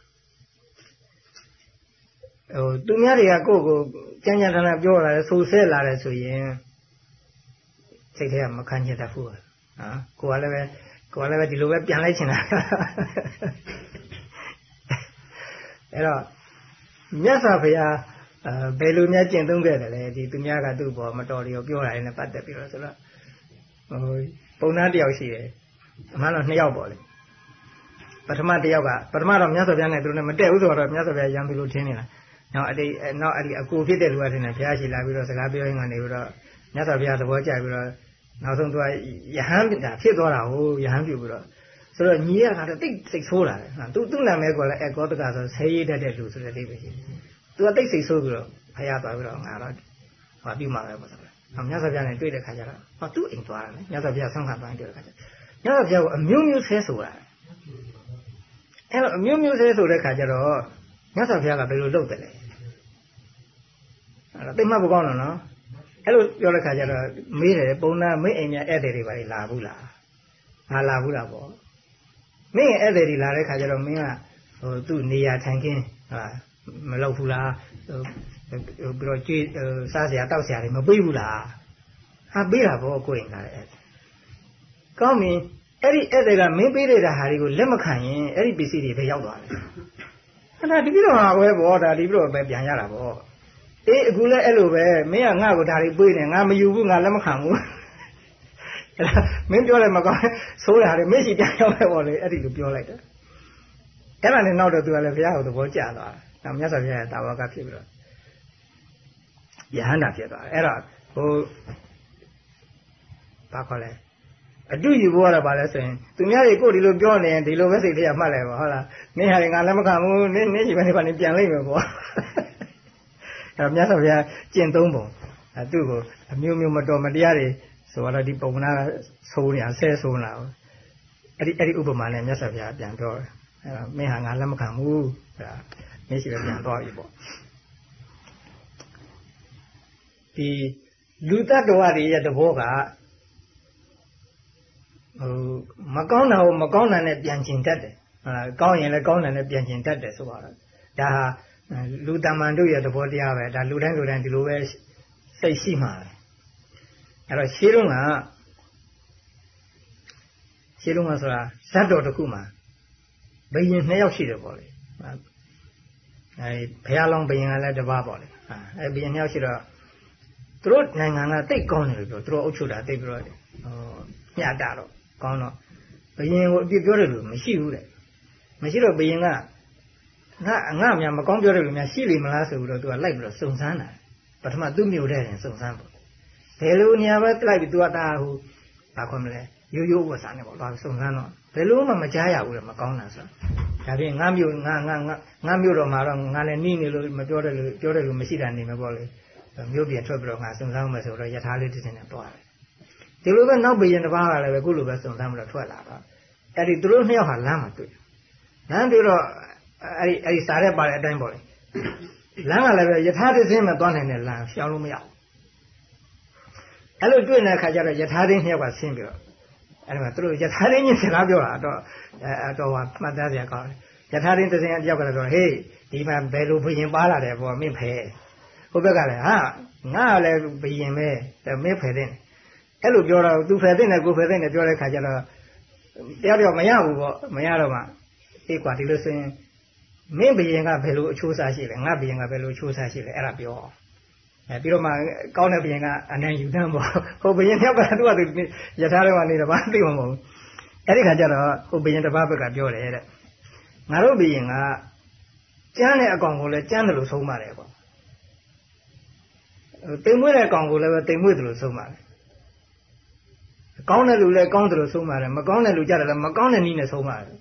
ဟိုသူများတွေကကိုယ့်ကိုကြမ်းကြမ်းထန်ထန်ပြောလာတယ်ဆူဆဲလာတယ်ဆိုရင်စိတ်ထဲကမခံချင်တတ်ဘူးဟာကိုကလည်းပဲကိုကလည်းပဲဒီလိုပဲပြန်လိုက်ချင်တာအဲ့တော့မြတ်စွာဘုရားအဲဘယ်လိုများကျင့်သုံးခဲ့တယ်လဲဒီသူများကသူ့ဘောမတော်တွေကိုပြောတာနဲ့ပတ်သက်ပြီးတော့ဆိုတော့ဟိုပုံသားတယောက်ရှိတယ်အမှန်တော့နှစ်ယောက်ပေါ့လေပထမတယောက်ကပထမတော့မြတ်စွာဘုရားနဲ့သူတို့နဲ့မတည့်ဘူးဆိုတော့မြတ်စွာဘုရားရံသူလို့ထင်နေတာ နောက်အဲ့ဒီနောက်အဲ့ဒီအကူဖြစ်တဲ့လူကထင်တယ်ဘုရားရှိလာပြီးတော့စကားပြောရင်းကနေပြီးတော့မြတ်စွာဘုရားသဘောကျပြီးတော့နောက်ဆုံးသူကယဟန်တာဖြစ်သွားတာဟုတ်ယဟန်ပြုပြီးတော့ဆိုတော့ညီရကတော့တိတ်စိတ်ဆိုးလာတယ်ဟာသူသူ့နာမည်ကလည်းအကောတကဆိုဆဲရည်တတ်တဲ့လူဆိုတဲ့အိဗယ်ရှိသူကတိတ်စိတ်ဆိုးပြီးတော့ဖယားသွားပြီးတော့ငါတော့ဟောပြုမှာပဲပေါ့ဆိုတော့အမြတ်စွာဘုရားနဲ့တွေ့တဲ့ခါကျတော့ဟောသူ့အိမ်သွားတယ်မြတ်စွာဘုရားဆောင်းခံပိုင်းတွေ့တဲ့ခါကျမြတ်စွာဘုရားကအမျိုးမျိုးဆဲဆိုတာအဲ့တော့အမျိုးမျိုးဆဲဆိုတဲ့ခါကျတော့မြတ်စွာဘုရားကဘယ်လိုလုပ်တယ်လဲ အဲ့တော့သိမှတ်ဖို့ကောင်းတယ်နော်အဲ့လိုပြောတဲ့ခါကျတော့မေးတယ်ပုံနာမင်းအိမ်များဧည့်သည်တွေပါလာဘူးလားငါလာဘူးလားပေါ့မင်းဧည့်သည်တွေလာတဲ့ခါကျတော့မင်းကဟိုသူ့နေရာထိုင်ခင်းဟာမလုပ်ဘူးလားဟိုပြီးတော့ကြွေးစားစရာတောက်စရာတွေမပေးဘူးလားဟာပေးတာပေါ့ကိုယ်ရင်လာတဲ့ကောင်းပြီအဲ့ဒီဧည့်သည်ကမင်းပေးတဲ့ဟာတွေကိုလက်မခံရင်အဲ့ဒီပစ္စည်းတွေပဲရောက်သွားတယ်အဲ့ဒါဒီပြီးတော့ဟာပဲပေါ့ဒါဒီပြီးတော့ပဲပြန်ရတာပေါ့ အေးအခုလည်းအဲ့လိုပဲမင်းကငါ့ကိုဒါတွေပေးနေငါမယူဘူးငါလက်မခံဘူးအဲ့ဒါမင်းပြောလိုက်မကောင်းဆိုးတာလေမင်းရှိပြန်ရောက်ပဲပေါ့လေအဲ့ဒီလိုပြောလိုက်တယ်အဲ့ဒါနဲ့နောက်တော့သူကလည်းဘုရားကိုသဘောကျသွားတယ်နောက်မြတ်စွာဘုရားရဲ့တာဝကဖြစ်ပြီးတော့ယဟန္တာဖြစ်သွားတယ်အဲ့တော့ဟိုဘာခေါ်လဲအတူယူဖို့ရတာပါလဲဆိုရင်သူများတွေကိုဒီလိုပြောနေရင်ဒီလိုပဲစိတ်ထဲကမှတ်လိုက်ပါဟုတ်လားနင်းဟာငါလည်းမခံဘူးနင်းနင်းဒီဘက်နေပါနေပြန်လိမ့်မယ်ပေါ့ အဲ့တော့မြတ်စွာဘုရားကျင့်သုံးပုံအဲသူ့ကိုအမျိုးမျိုးမတော်မတရားတွေဆိုတော့ဒီပုံနာဆိုးနေဆဲဆိုးလာအဲ့ဒီအဲ့ဒီဥပမာနဲ့မြတ်စွာဘုရားပြန်ပြောတယ်အဲ့တော့မင်းဟာငါလက်မခံဘူးအဲ့ဒါမင်းရှိပဲပြန်သွားပြီပေါ့ဒီလူတ attva တွေရဲ့သဘောကဟိုမကောင်းတာကိုမကောင်းတာနဲ့ပြန်ကျင်တတ်တယ်ဟုတ်လားကောင်းရင်လည်းကောင်းတယ်နဲ့ပြန်ကျင်တတ်တယ်ဆိုတော့ဒါဟာ လူတမန်တို့ရဲ့သဘောတရားပဲဒါလူတိုင်းလူတိုင်းဒီလိုပဲစိတ်ရှိမှာအဲ့တော့ရှင်းလုံးကရှင်းလုံးကဆိုတာဇတ်တော်တစ်ခုမှာဘယင်နှစ်ယောက်ရှိတယ်ပေါ့လေအဲဘုရားလောင်းဘယင်ကလည်းတစ်ပါးပေါ့လေအဲဘယင်နှစ်ယောက်ရှိတော့သူတို့နိုင်ငံကတိတ်ကောင်းတယ်လို့ပြောသူတို့အုပ်ချုပ်တာတိတ်ပြီးတော့ဟိုညတာတော့ကောင်းတော့ဘယင်ကိုအပြစ်ပြောတယ်လို့မရှိဘူးတဲ့မရှိတော့ဘယင်က ငါငါများမကောင်းပြောတယ်လို့များရှိလိမ့်မလားဆိုပြီးတော့သူကလိုက်ပြီးတော့စုံစမ်းတာပထမသူ့မြို့တဲ့ရင်စုံစမ်းပေါ့ဘယ်လိုနေရာပဲလိုက်ပြီးသူကတာဟိုဘာခွင့်မလဲရိုးရိုးဝတ်စားနေပေါ့သွားစုံစမ်းတော့ဘယ်လိုမှမကြားရဘူးလေမကောင်းတာဆိုဒါပြင်ငါမျိုးငါငါငါမျိုးတော့မှာတော့ငါလည်းနီးနေလို့မပြောတယ်လို့ပြောတယ်လို့မရှိတာနေမှာပေါ့လေမျိုးပြန်ထွက်ပြီးတော့ငါစုံစမ်းမယ်ဆိုတော့ယထာလေးတစ်စင်းနဲ့တွားတယ်ဒီလိုပဲနောက်ဘယင်တစ်ပါးကလည်းပဲခုလိုပဲစုံစမ်းပြီးတော့ထွက်လာတော့အဲ့ဒီသူတို့နှစ်ယောက်ဟာလမ်းမှာတွေ့လမ်းတွေ့တော့ အဲ့ဒီအဲ့ဒီစားတဲ့ပါတဲ့အတိုင်းပေါ့လေလမ်းကလည်းပဲယထာတစ်စင်းနဲ့တွားနိုင်တဲ့လမ်းရှောင်လို့မရဘူးအဲ့လိုတွေ့နေတဲ့ခါကျတော့ယထာတင်းနှစ်ယောက်ကဆင်းပြီးတော့အဲ့ဒါမှသူတို့ယထာတင်းကြီးစကားပြောတာတော့အတော်ဟာမှတ်သားစရာကောင်းတယ်ယထာတင်းတစ်စင်းအတယောက်ကလည်းပြောဟေးဒီမှာဘယ်လိုဘယင်ပါလာတယ်ဘောမင်းဖဲဟိုဘက်ကလည်းဟာငါလည်းဘယင်ပဲမင်းဖယ်တဲ့အဲ့လိုပြောတော့သူဖယ်တဲ့နဲ့ကိုဖယ်တဲ့နဲ့ပြောတဲ့ခါကျတော့တယောက်တယောက်မရဘူးပေါ့မရတော့မှအေးကွာဒီလိုဆိုရင် မင်းဘယင်ကဘယ်လိုအချိုးစားရှိလဲငါဘယင်ကဘယ်လိုအချိုးစားရှိလဲအဲ့ဒါပြောအဲပြီးတော့မှကောင်းတဲ့ဘယင်ကအနံယူတန်းပေါ့ဟိုဘယင်တယောက်ကသူကသူယထာတော့ကနေတော့ဘာသိမှာမဟုတ်ဘူးအဲ့ဒီခါကျတော့ဟိုဘယင်တစ်ပါးဘက်ကပြောတယ်တဲ့ငါတို့ဘယင်ကကျမ်းတဲ့အကောင်ကိုလည်းကျမ်းတယ်လို့ဆုံးပါတယ်ပေါ့တိမ်မွေးတဲ့ကောင်ကိုလည်းပဲတိမ်မွေးတယ်လို့ဆုံးပါတယ်ကောင်းတဲ့လူလည်းကောင်းတယ်လို့ဆုံးပါတယ်မကောင်းတဲ့လူကြတယ်လည်းမကောင်းတဲ့နည်းနဲ့ဆုံးပါတယ်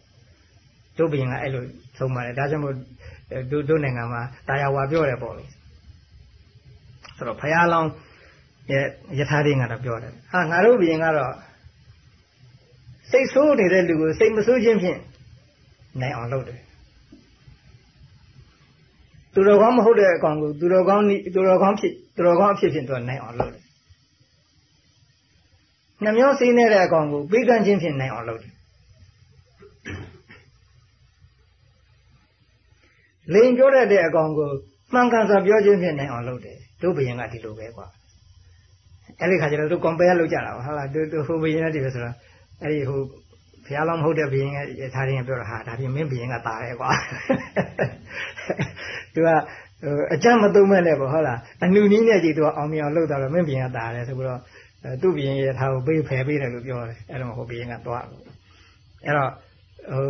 တို့ဘယင်ကအဲ့လိုဆုံးပါတယ်ဒါကြောင့်မို့တို့တို့နိုင်ငံမှာတာယာဝါပြောတယ်ပေါ့လေဆိုတော့ဖရာလောင်းရဲ့ယထာတွေကတော့ပြောတယ်ဟာငါတို့ဘယင်ကတော့စိတ်ဆိုးနေတဲ့လူကိုစိတ်မဆိုးခြင်းဖြင့်နိုင်အောင်လုပ်တယ်သူတော်ကောင်းမဟုတ်တဲ့အကောင်ကိုသူတော်ကောင်းသူတော်ကောင်းဖြစ်သူတော်ကောင်းအဖြစ်ဖြင့်သူနိုင်အောင်လုပ်တယ်နှမျောစင်းနေတဲ့အကောင်ကိုပေးကမ်းခြင်းဖြင့်နိုင်အောင်လုပ်တယ် လိန်ပြောတတ်တဲ့အကောင်ကိုမှန်ကန်စွာပြောခြင်းဖြင့်နိုင်အောင်လုပ်တယ်တို့ဘယင်ကဒီလိုပဲကွာအဲ့ဒီခါကျတော့တို့ compare လုပ်ကြတာပါဟုတ်လားတို့ဟိုဘယင်ကဒီပဲဆိုတော့အဲ့ဒီဟိုဘုရားလောင်းမဟုတ်တဲ့ဘယင်ကထားရင်ပြောတာဟာဒါပြင်မင်းဘယင်ကตาတယ်ကွာသူကအကြမ်းမသုံးမဲ့နဲ့ပေါ့ဟုတ်လားအနုနည်းနဲ့ကြည့်သူကအောင်မြောင်လှုပ်တော့မင်းဘယင်ကตาတယ်ဆိုပြီးတော့သူ့ဘယင်ရထားကိုပေးဖယ်ပေးတယ်လို့ပြောတယ်အဲ့တော့ဟိုဘယင်ကသွားအဲ့တော့ဟို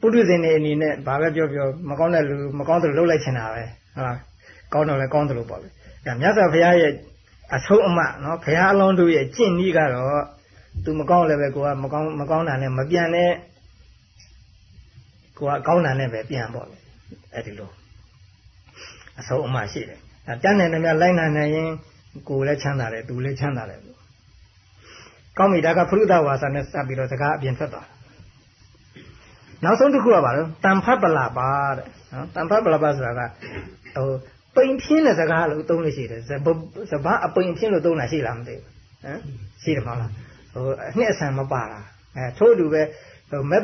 ပုထုဇဉ်တွေအနေနဲ့ဘာပဲပြောပြောမကောင်းတဲ့လူမကောင်းတဲ့လူလှုပ်လိုက်ချင်တာပဲဟုတ်လားကောင်းတော့လည်းကောင်းတယ်လို့ပေါ့လေဒါမြတ်စွာဘုရားရဲ့အဆုံးအမနော်ဘုရားအလုံးတို့ရဲ့ကျင့်နည်းကတော့သူမကောင်းလည်းပဲကိုကမကောင်းမကောင်းတာနဲ့မပြန်နဲ့ကိုကကောင်းတာနဲ့ပဲပြန်ပေါ့လေအဲ့ဒီလိုအဆုံးအမရှိတယ်အဲတန်းနေတယ်များလိုက်နိုင်နေရင်ကိုလည်းချမ်းသာတယ်သူလည်းချမ်းသာတယ်ကောင်းပြီဒါကဖရုဒဝါစာနဲ့စပ်ပြီးတော့စကားအပြင်ထွက်သွား နောက်ဆုံးတစ်ခုကပါတော့တန်ဖတ်ပလာပါတဲ့နော်တန်ဖတ်ပလာပါဆိုတာကဟိုပိန်ဖြင်းတဲ့စကားလို့သုံးလို့ရှိတယ်စဘာအပိန်ဖြင်းလို့သုံးတာရှိလားမသိဘူးဟမ်ရှိတယ်မဟုတ်လားဟိုအနှစ်အဆန်မပါတာအဲထို့တူပဲဟိုမက်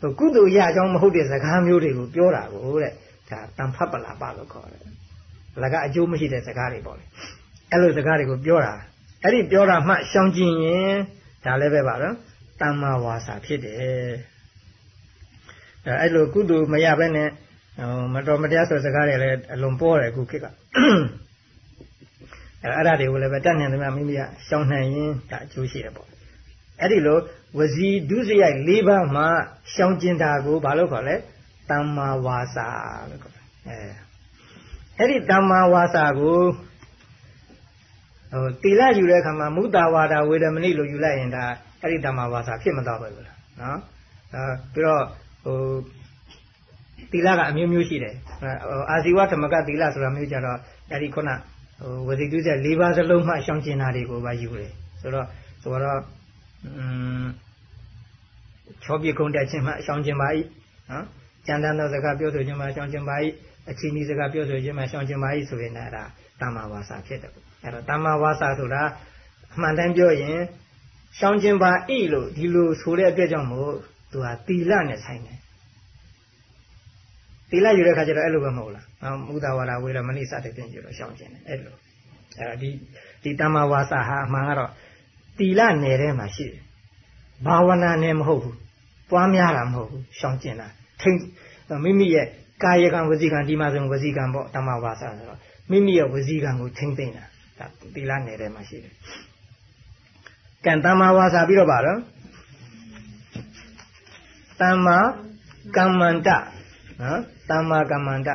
ဟိုကုသိုလ်ရအကြောင်းမဟုတ်တဲ့စကားမျိုးတွေကိုပြောတာကိုတဲ့ဒါတန်ဖတ်ပလာပါလို့ခေါ်တယ်လကအကျိုးမရှိတဲ့စကားတွေပေါ့လေအဲ့လိုစကားတွေကိုပြောတာအဲ့ဒီပြောတာမှရှောင်ကျင်ရင်ဒါလည်းပဲပါတော့တမ္မာဝါစာဖြစ်တယ် အဲ့လိုကုသိုလ်မရဘဲနဲ့မတော်မတရားဆိုစကားတွေလည်းအလွန်ပေါ်တယ်ခုခေတ်ကအဲ့ဒါတွေကိုလည်းပဲတတ်နိုင်တယ်မိမိကရှောင်နိုင်ရင်ဒါအကျိုးရှိတယ်ပေါ့အဲ့ဒီလိုဝစီဒုစရိုက်၄ပါးမှာရှောင်ကျင်တာကိုဘာလို့ခေါ်လဲတမ္မာဝါစာလို့ခေါ်တယ်အဲအဲ့ဒီတမ္မာဝါစာကိုဟိုတိလယူတဲ့အခါမှာမုတာဝါဒဝေဒမဏိလို့ယူလိုက်ရင်ဒါအဲ့ဒီတမ္မာဝါစာဖြစ်မတော့ဘူးလားနော်အဲပြီးတော့ ဟိုသီလကအမျိုးမျိုးရှိတယ်အာဇီဝဓမ္မကသီလဆိုတာမျိုးကြတော့အဲ့ဒီခုနဟိုဝစီတုဆက်၄ပါးစလုံးမှရှောင်ကျင်တာတွေကိုပါယူတယ်ဆိုတော့ဆိုတော့อืมချောပြကုန်းတက်ခြင်းမှရှောင်ကျင်ပါ၏နော်ကျန်တဲ့စကားပြောဆိုခြင်းမှရှောင်ကျင်ပါ၏အချင်းကြီးစကားပြောဆိုခြင်းမှရှောင်ကျင်ပါ၏ဆိုရင်လည်းဒါတမ္မာဝါစာဖြစ်တယ်အဲ့တော့တမ္မာဝါစာဆိုတာအမှန်တမ်းပြောရင်ရှောင်ကျင်ပါ၏လို့ဒီလိုဆိုတဲ့အတွက်ကြောင့်မို့ သူဟာသီလနဲ့ဆိုင်တယ်သီလယူတဲ့ခါကျတော့အဲ့လိုပဲမဟုတ်လား။မုဒဝါဒဝေရမဏိစတဲ့ပြင်ကျတော့ရှောင်ကျင်တယ်အဲ့လို။အဲ့ဒါဒီဒီတမ္မာဝါစာဟာအမှန်ကတော့သီလနယ်ထဲမှာရှိတယ်။ဘာဝနာနယ်မဟုတ်ဘူး။ပွားများတာမဟုတ်ဘူး။ရှောင်ကျင်တာထိမ့်မိမိရဲ့ကာယကံဝစီကံဒီမှာဆိုဝစီကံပေါ့တမ္မာဝါစာဆိုတော့မိမိရဲ့ဝစီကံကိုထိမ့်သိမ့်တာဒါသီလနယ်ထဲမှာရှိတယ်။ကံတမ္မာဝါစာပြီးတော့ပါတော့ တမ္မာကမ္မန္တနော်တမ္မာကမ္မန္တ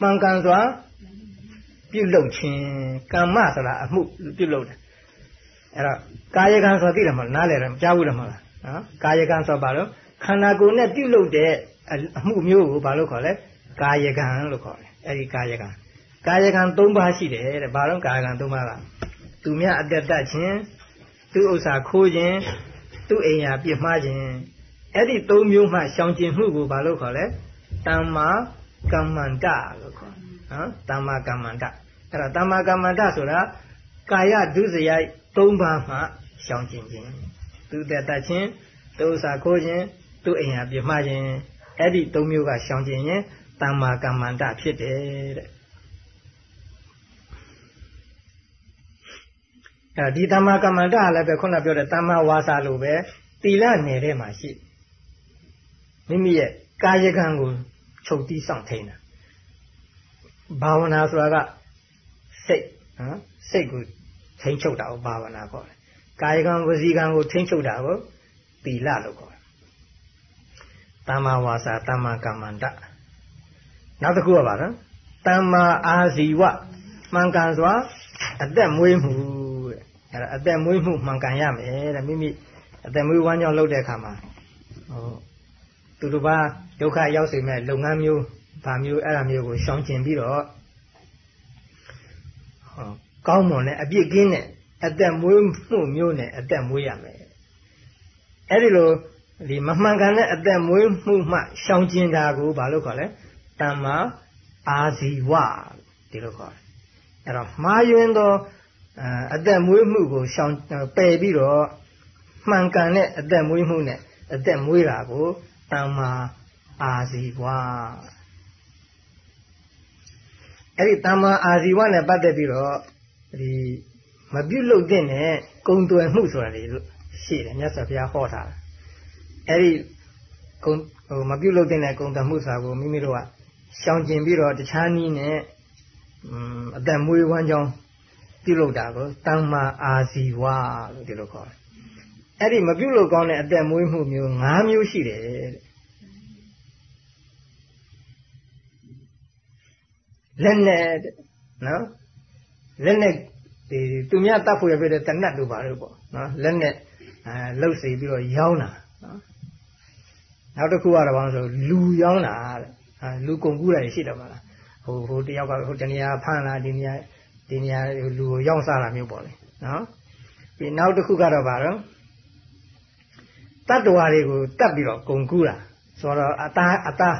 မှန်ကန်စွာပြုလုပ်ခြင်းကမ္မဆိုတာအမှုပြုလုပ်တယ်အဲ့တော့ကာယကံဆိုသိတယ်မဟုတ်နားလည်တယ်မကြားဘူးတယ်မဟုတ်လားနော်ကာယကံဆိုပါတော့ခန္ဓာကိုယ်နဲ့ပြုလုပ်တဲ့အမှုမျိုးကိုဘာလို့ခေါ်လဲကာယကံလို့ခေါ်တယ်အဲ့ဒီကာယကံကာယကံ၃ပါးရှိတယ်တဲ့ဘာလို့ကာယကံ၃ပါးကသူမြအတက်တက်ခြင်းသူဥစ္စာခိုးခြင်းသူအိမ်ယာပြစ်မှားခြင်း အဲ့ဒီ၃မျိုးမှရှောင်ကျင်မှုကိုဘာလို့ခေါ်လဲတမ္မာကမ္မန္တလို့ခေါ်နော်တမ္မာကမ္မန္တအဲ့တော့တမ္မာကမ္မန္တဆိုတာကာယဒုစရိုက်၃ပါးမှရှောင်ကျင်ခြင်းသူတက်တတ်ခြင်းသူဥစ္စာခိုးခြင်းသူအိမ်ဟာပြမှားခြင်းအဲ့ဒီ၃မျိုးကရှောင်ကျင်ရင်တမ္မာကမ္မန္တဖြစ်တယ်တဲ့အဲဒီတမ္မာကမ္မန္တလည်းပဲခုနပြောတဲ့တမ္မာဝါစာလိုပဲတီလနယ်ထဲမှာရှိ မိမိရဲ့ကာယကံကိုချုပ်တီးဆောင်ထိန်တာဘာဝနာဆိုတာကစိတ်နော်စိတ်ကိုထိန်ချုပ်တာကိုဘာဝနာခေါ်တယ်ကာယကံဝစီကံကိုထိန်ချုပ်တာကိုသီလလို့ခေါ်တယ်တမ္မာဝါစာတမ္မာကမ္မန္တနောက်တစ်ခုကပါနော်တမ္မာအာဇီဝမှန်ကန်စွာအသက်မွေးမှုတဲ့အဲ့ဒါအသက်မွေးမှုမှန်ကန်ရမယ်တဲ့မိမိအသက်မွေးဝမ်းကြောင်းလုပ်တဲ့အခါမှာဟို သူတို့ဘာဒုက္ခရောက်စေမဲ့လုပ်ငန်းမျိုးဗာမျိုးအဲ့ဒါမျိုးကိုရှောင်ကျင်ပြီးတော့ဟောကောင်းမွန်တဲ့အပြစ်ကင်းတဲ့အသက်မွေးမှုမျိုးနဲ့အသက်မွေးရမယ်အဲ့ဒီလိုဒီမမှန်ကန်တဲ့အသက်မွေးမှုမှရှောင်ကျင်တာကိုဘာလို့ခေါ်လဲတမ္မာအာဇီဝဒီလိုခေါ်တယ်အဲ့တော့မှားယွင်းသောအသက်မွေးမှုကိုရှောင်ပယ်ပြီးတော့မှန်ကန်တဲ့အသက်မွေးမှုနဲ့အသက်မွေးတာကို တမ္မာအာဇီဝအဲ့ဒီတမ္မာအာဇီဝနဲ့ပတ်သက်ပြီးတော့ဒီမပြုတ်လုတဲ့နဲ့ကုံတွယ်မှုဆိုတာတွေရှိတယ်မြတ်စွာဘုရားဟောထားတယ်အဲ့ဒီကုံဟိုမပြုတ်လုတဲ့နဲ့ကုံတွယ်မှုဆိုတာကိုမိမိတို့ကရှောင်ကျင်ပြီးတော့တခြားနည်းနဲ့အသက်မွေးဝမ်းကြောင်းပြုတ်လုတာကိုတမ္မာအာဇီဝလို့ဒီလိုခေါ်တယ် အဲ့ဒီမပြုတ်လုကောင်းတဲ့အသက်မွေးမှုမျိုး၅မျိုးရှိတယ်တဲ့လက်နဲ့နော်လက်နဲ့ဒီသူများတတ်ဖို့ရပြတဲ့တနတ်တို့ပါလို့ပေါ့နော်လက်နဲ့အဲလှုပ်စီပြီးတော့ရောင်းတာနော်နောက်တစ်ခုကတော့ဘာလို့ဆိုလူရောင်းတာတဲ့အဲလူကုန်ကူးတာရှိတယ်မလားဟိုဟိုတယောက်ကဟိုတနေရာဖမ်းလာဒီနေရာဒီနေရာလူကိုရောင်းစားတာမျိုးပေါ့လေနော်ပြီးနောက်တစ်ခုကတော့ဘာတော့ တတ္တဝါတွေကိုတတ်ပြီးတော့ကုန်ကူးတာဆိုတော့အသားအသား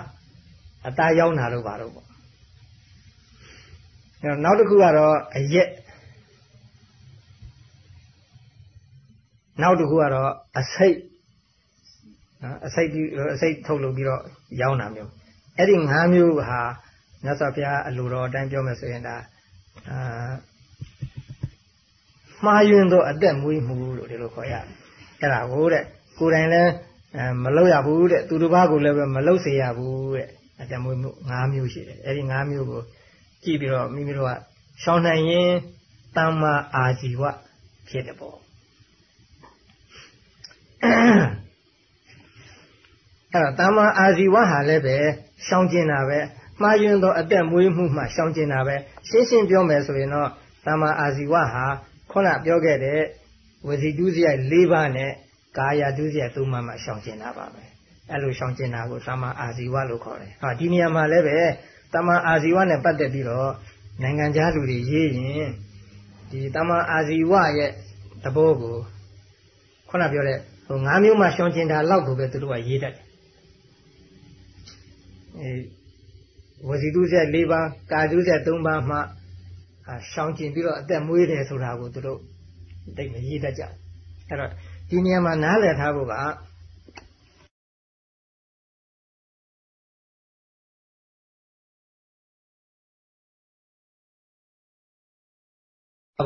အသားရောင်းတာလို့ပါတော့ပေါ့နောက်တစ်ခုကတော့အရက်နောက်တစ်ခုကတော့အစိတ်နော်အစိတ်အစိတ်ထုတ်လုပ်ပြီးတော့ရောင်းတာမျိုးအဲ့ဒီ၅မျိုးဟာမြတ်စွာဘုရားအလိုတော်အတိုင်းပြောမယ်ဆိုရင်ဒါအာမှားယွင်းသောအသက်မွေးမှုလို့ဒီလိုခေါ်ရတယ်အဲ့ဒါကိုတဲ့ ကိုယ်တိုင်လည်းမလုပ်ရဘူးတဲ့သူတစ်ပါးကိုလည်းပဲမလုပ်စေရဘူးတဲ့အသက်မွေးမှု၅မျိုးရှိတယ်အဲ့ဒီ၅မျိုးကိုကြည့်ပြီးတော့မိမိတို့ကရှောင်နိုင်ရင်တမ္မာအာဇီဝဖြစ်တယ်ပေါ့အဲ့တော့တမ္မာအာဇီဝဟာလည်းပဲရှောင်ကျင်တာပဲမှားယွင်းသောအသက်မွေးမှုမှရှောင်ကျင်တာပဲရှင်းရှင်းပြောမယ်ဆိုရင်တော့တမ္မာအာဇီဝဟာခုနပြောခဲ့တဲ့ဝစီတုစရိုက်၄ပါးနဲ့ ကာယတုစရိုက်၃ပါးမှရှောင်ကျင်တာပါပဲအဲ့လိုရှောင်ကျင်တာကိုတမ္မာအာဇီဝလို့ခေါ်တယ်ဟာဒီနေရာမှာလည်းပဲတမ္မာအာဇီဝနဲ့ပတ်သက်ပြီးတော့နိုင်ငံခြားလူတွေရေးရင်ဒီတမ္မာအာဇီဝရဲ့သဘောကိုခုနပြောတဲ့ဟို၅မျိုးမှရှောင်ကျင်တာလောက်ကိုပဲသူတို့ကရေးတတ်တယ်အဲဝစီတုဆက်၄ပါးကာတုဆက်၃ပါးမှရှောင်ကျင်ပြီးတော့အသက်မွေးတယ်ဆိုတာကိုသူတို့တိတ်မရေးတတ်ကြအဲ့တော့ ဒီနေရာမှာနားလည်ထားဖို့က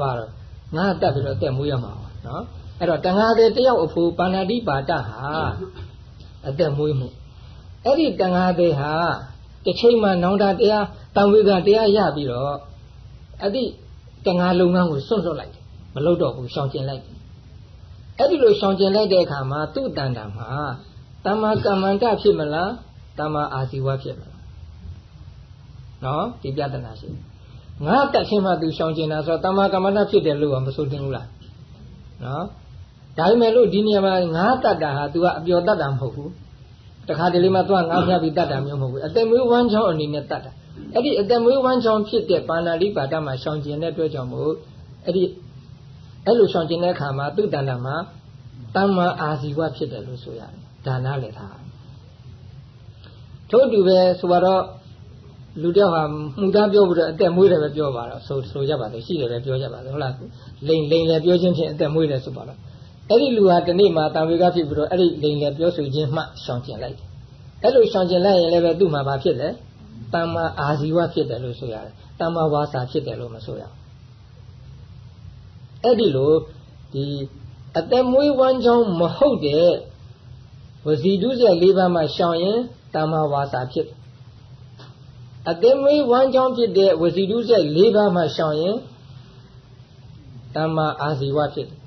ပါတော့ငါတက်ပြီးတော့တက်မွေးရမှာပါနော်အဲ့တော့တန်ဃာသေးတယောက်အဖို့ပါဏာတိပါဒဟာအသက်မွေးမှုအဲ့ဒီတန်ဃာသေးဟာတစ်ချိန်မှနောင်တတရားတံဝေကတရားရပြီးတော့အဲ့ဒီတန်ဃာလုပ်ငန်းကိုစွန့်စွန့်လိုက်တယ်မလုပ်တော့ဘူးရှောင်ကျင်လိုက်တယ် အဲ့ဒီလိုရှောင်ကျင်လိုက်တဲ့အခါမှာသူ့တန်တာမှာတမ္မာကမ္မန္တဖြစ်မလားတမ္မာအာဇီဝဖြစ်မလားနော်ဒီပြဿနာရှိတယ်ငါတက်ချင်းမှသူရှောင်ကျင်တာဆိုတော့တမ္မာကမ္မန္တဖြစ်တယ်လို့ကမဆိုတင်ဘူးလားနော်ဒါပေမဲ့လို့ဒီနေရာမှာငါတတ်တာဟာ तू ကအပျော်တတ်တာမဟုတ်ဘူးတခါတလေမှ तू ကငါဖျားပြီးတတ်တာမျိုးမဟုတ်ဘူးအသက်မွေးဝမ်းချောင်းအနေနဲ့တတ်တာအဲ့ဒီအသက်မွေးဝမ်းချောင်းဖြစ်တဲ့ပါဏာတိပါဒမှာရှောင်ကျင်တဲ့အတွက်ကြောင့်မို့အဲ့ဒီ အဲ့လိုရှောင်ကျင်တဲ့အခါမှာသူ့တန်တာမှာတမ္မာအာဇီဝဖြစ်တယ်လို့ဆိုရတယ်ဒါနလည်းထားထို့တူပဲဆိုတော့လူတယောက်ဟာမှုသားပြောပြီးတော့အသက်မွေးတယ်ပဲပြောပါတော့ဆိုဆိုကြပါလေရှိတယ်ပဲပြောကြပါလေဟုတ်လားလိန်လိန်လည်းပြောခြင်းဖြင့်အသက်မွေးတယ်ဆိုပါတော့အဲ့ဒီလူဟာဒီနေ့မှာတံဝေကဖြစ်ပြီးတော့အဲ့ဒီလိန်လည်းပြောဆိုခြင်းမှရှောင်ကျင်လိုက်တယ်အဲ့လိုရှောင်ကျင်လိုက်ရင်လည်းပဲသူ့မှာဘာဖြစ်လဲတမ္မာအာဇီဝဖြစ်တယ်လို့ဆိုရတယ်တမ္မာဝါစာဖြစ်တယ်လို့မဆိုရဘူး အဲ့ဒီလိုဒီအသက်မွေးဝမ်းကြောင်းမဟုတ်တဲ့ဝစီတုစရ၄ပါးမှရှောင်ရင်တမ္မာဝါစာဖြစ်အသက်မွေးဝမ်းကြောင်းဖြစ်တဲ့ဝစီတုစရ၄ပါးမှရှောင်ရင်တမ္မာအာဇီဝဖြစ်တယ်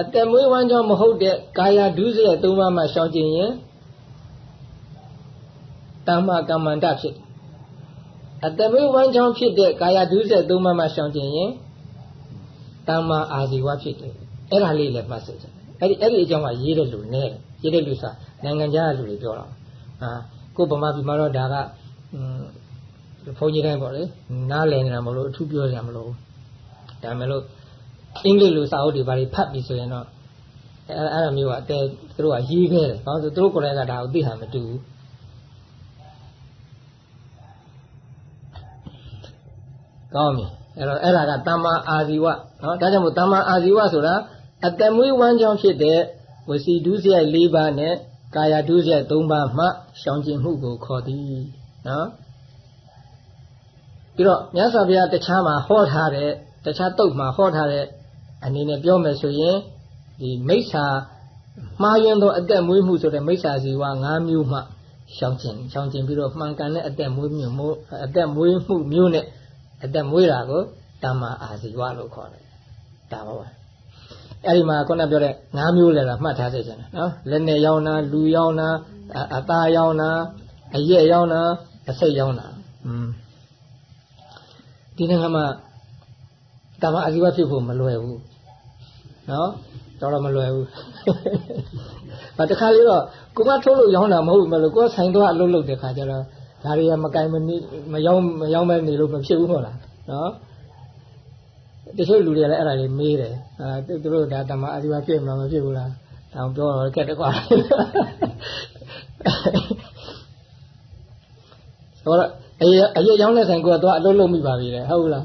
အသက်မွေးဝမ်းကြောင်းမဟုတ်တဲ့ကာယဒုစရ၃ပါးမှရှောင်ကျင်ရင်တမ္မာကမ္မန္တဖြစ်တယ်အသက်မွေးဝမ်းကြောင်းဖြစ်တဲ့ကာယဒုစရ၃ပါးမှရှောင်ကျင်ရင် တမ္မာအာဇီဝဖြစ်တယ်အဲ့ဒါလေးလည်းမှတ်စေချင်အဲ့ဒီအဲ့ဒီအကြောင်းကရေးတဲ့လူနဲ့ရေးတဲ့လူစားနိုင်ငံခြားလူတွေပြောတာအာကိုဗမာပြည်မှာတော့ဒါကဘုန်းကြီးတိုင်းပေါ့လေနားလည်နေတာမလို့အထူးပြောကြမလို့ဒါမဲ့လို့အင်္ဂလိပ်လိုစာအုပ်တွေဘာတွေဖတ်ပြီးဆိုရင်တော့အဲ့အဲ့လိုမျိုးကအတဲသူတို့ကရေးခဲ့တယ်ဘာလို့ဆိုသူတို့ကိုယ်တိုင်ကဒါကိုသိဟာမတူဘူးကောင်းပြီ အဲ့တော့အဲ့ဒါကတမ္မာအာဇီဝနော်ဒါကြောင့်မို့တမ္မာအာဇီဝဆိုတာအတမွေးဝမ်းကြောင်းဖြစ်တဲ့ဝစီဒုစရိုက်၄ပါးနဲ့ကာယဒုစရိုက်၃ပါးမှရှောင်ကျင်မှုကိုခေါ်သည်နော်ပြီးတော့မြတ်စွာဘုရားတခြားမှာဟောထားတဲ့တခြားတုတ်မှာဟောထားတဲ့အနေနဲ့ပြောမယ်ဆိုရင်ဒီမိစ္ဆာမှားယွင်းသောအသက်မွေးမှုဆိုတဲ့မိစ္ဆာဇီဝ၅မျိုးမှရှောင်ကျင်ရှောင်ကျင်ပြီးတော့မှန်ကန်တဲ့အသက်မွေးမျိုးအသက်မွေးမှုမျိုးနဲ့ အသက်မွေးတာကိုတမ္မာအာဇီဝလို့ခေါ်တယ်ဒါပါပဲအဲ့ဒီမှာခုနပြောတဲ့၅မျိုးလည်းလားမှတ်ထားစေချင်တယ်နော်လက်နဲ့ရောင်းတာလူရောင်းတာအသားရောင်းတာအရက်ရောင်းတာအစိတ်ရောင်းတာอืมဒီနိုင်ငံမှာတမ္မာအာဇီဝဖြစ်ဖို့မလွယ်ဘူးနော်တော်တော်မလွယ်ဘူး။တခါလေတော့ကိုကထုတ်လို့ရောင်းတာမဟုတ်ဘူးမလို့ကိုကဆိုင်တော့အလုပ်လုပ်တဲ့ခါကျတော့ ဒါတွေကမကင်မနေမရောင်းမရောင်းမဲ့နေလို့မဖြစ်ဘူးမဟုတ်လားနော်တချို့လူတွေကလည်းအဲ့ဒါတွေမေးတယ်အာသူတို့ဒါတမအဒီပါဖြစ်မှာမဖြစ်ဘူးလားတောင်ပြောတော့ကက်တကွာဆိုတော့အရေးအရေးရောင်းတဲ့ဆိုင်ကတော့အလုပ်လုပ်မိပါပြီလေဟုတ်လား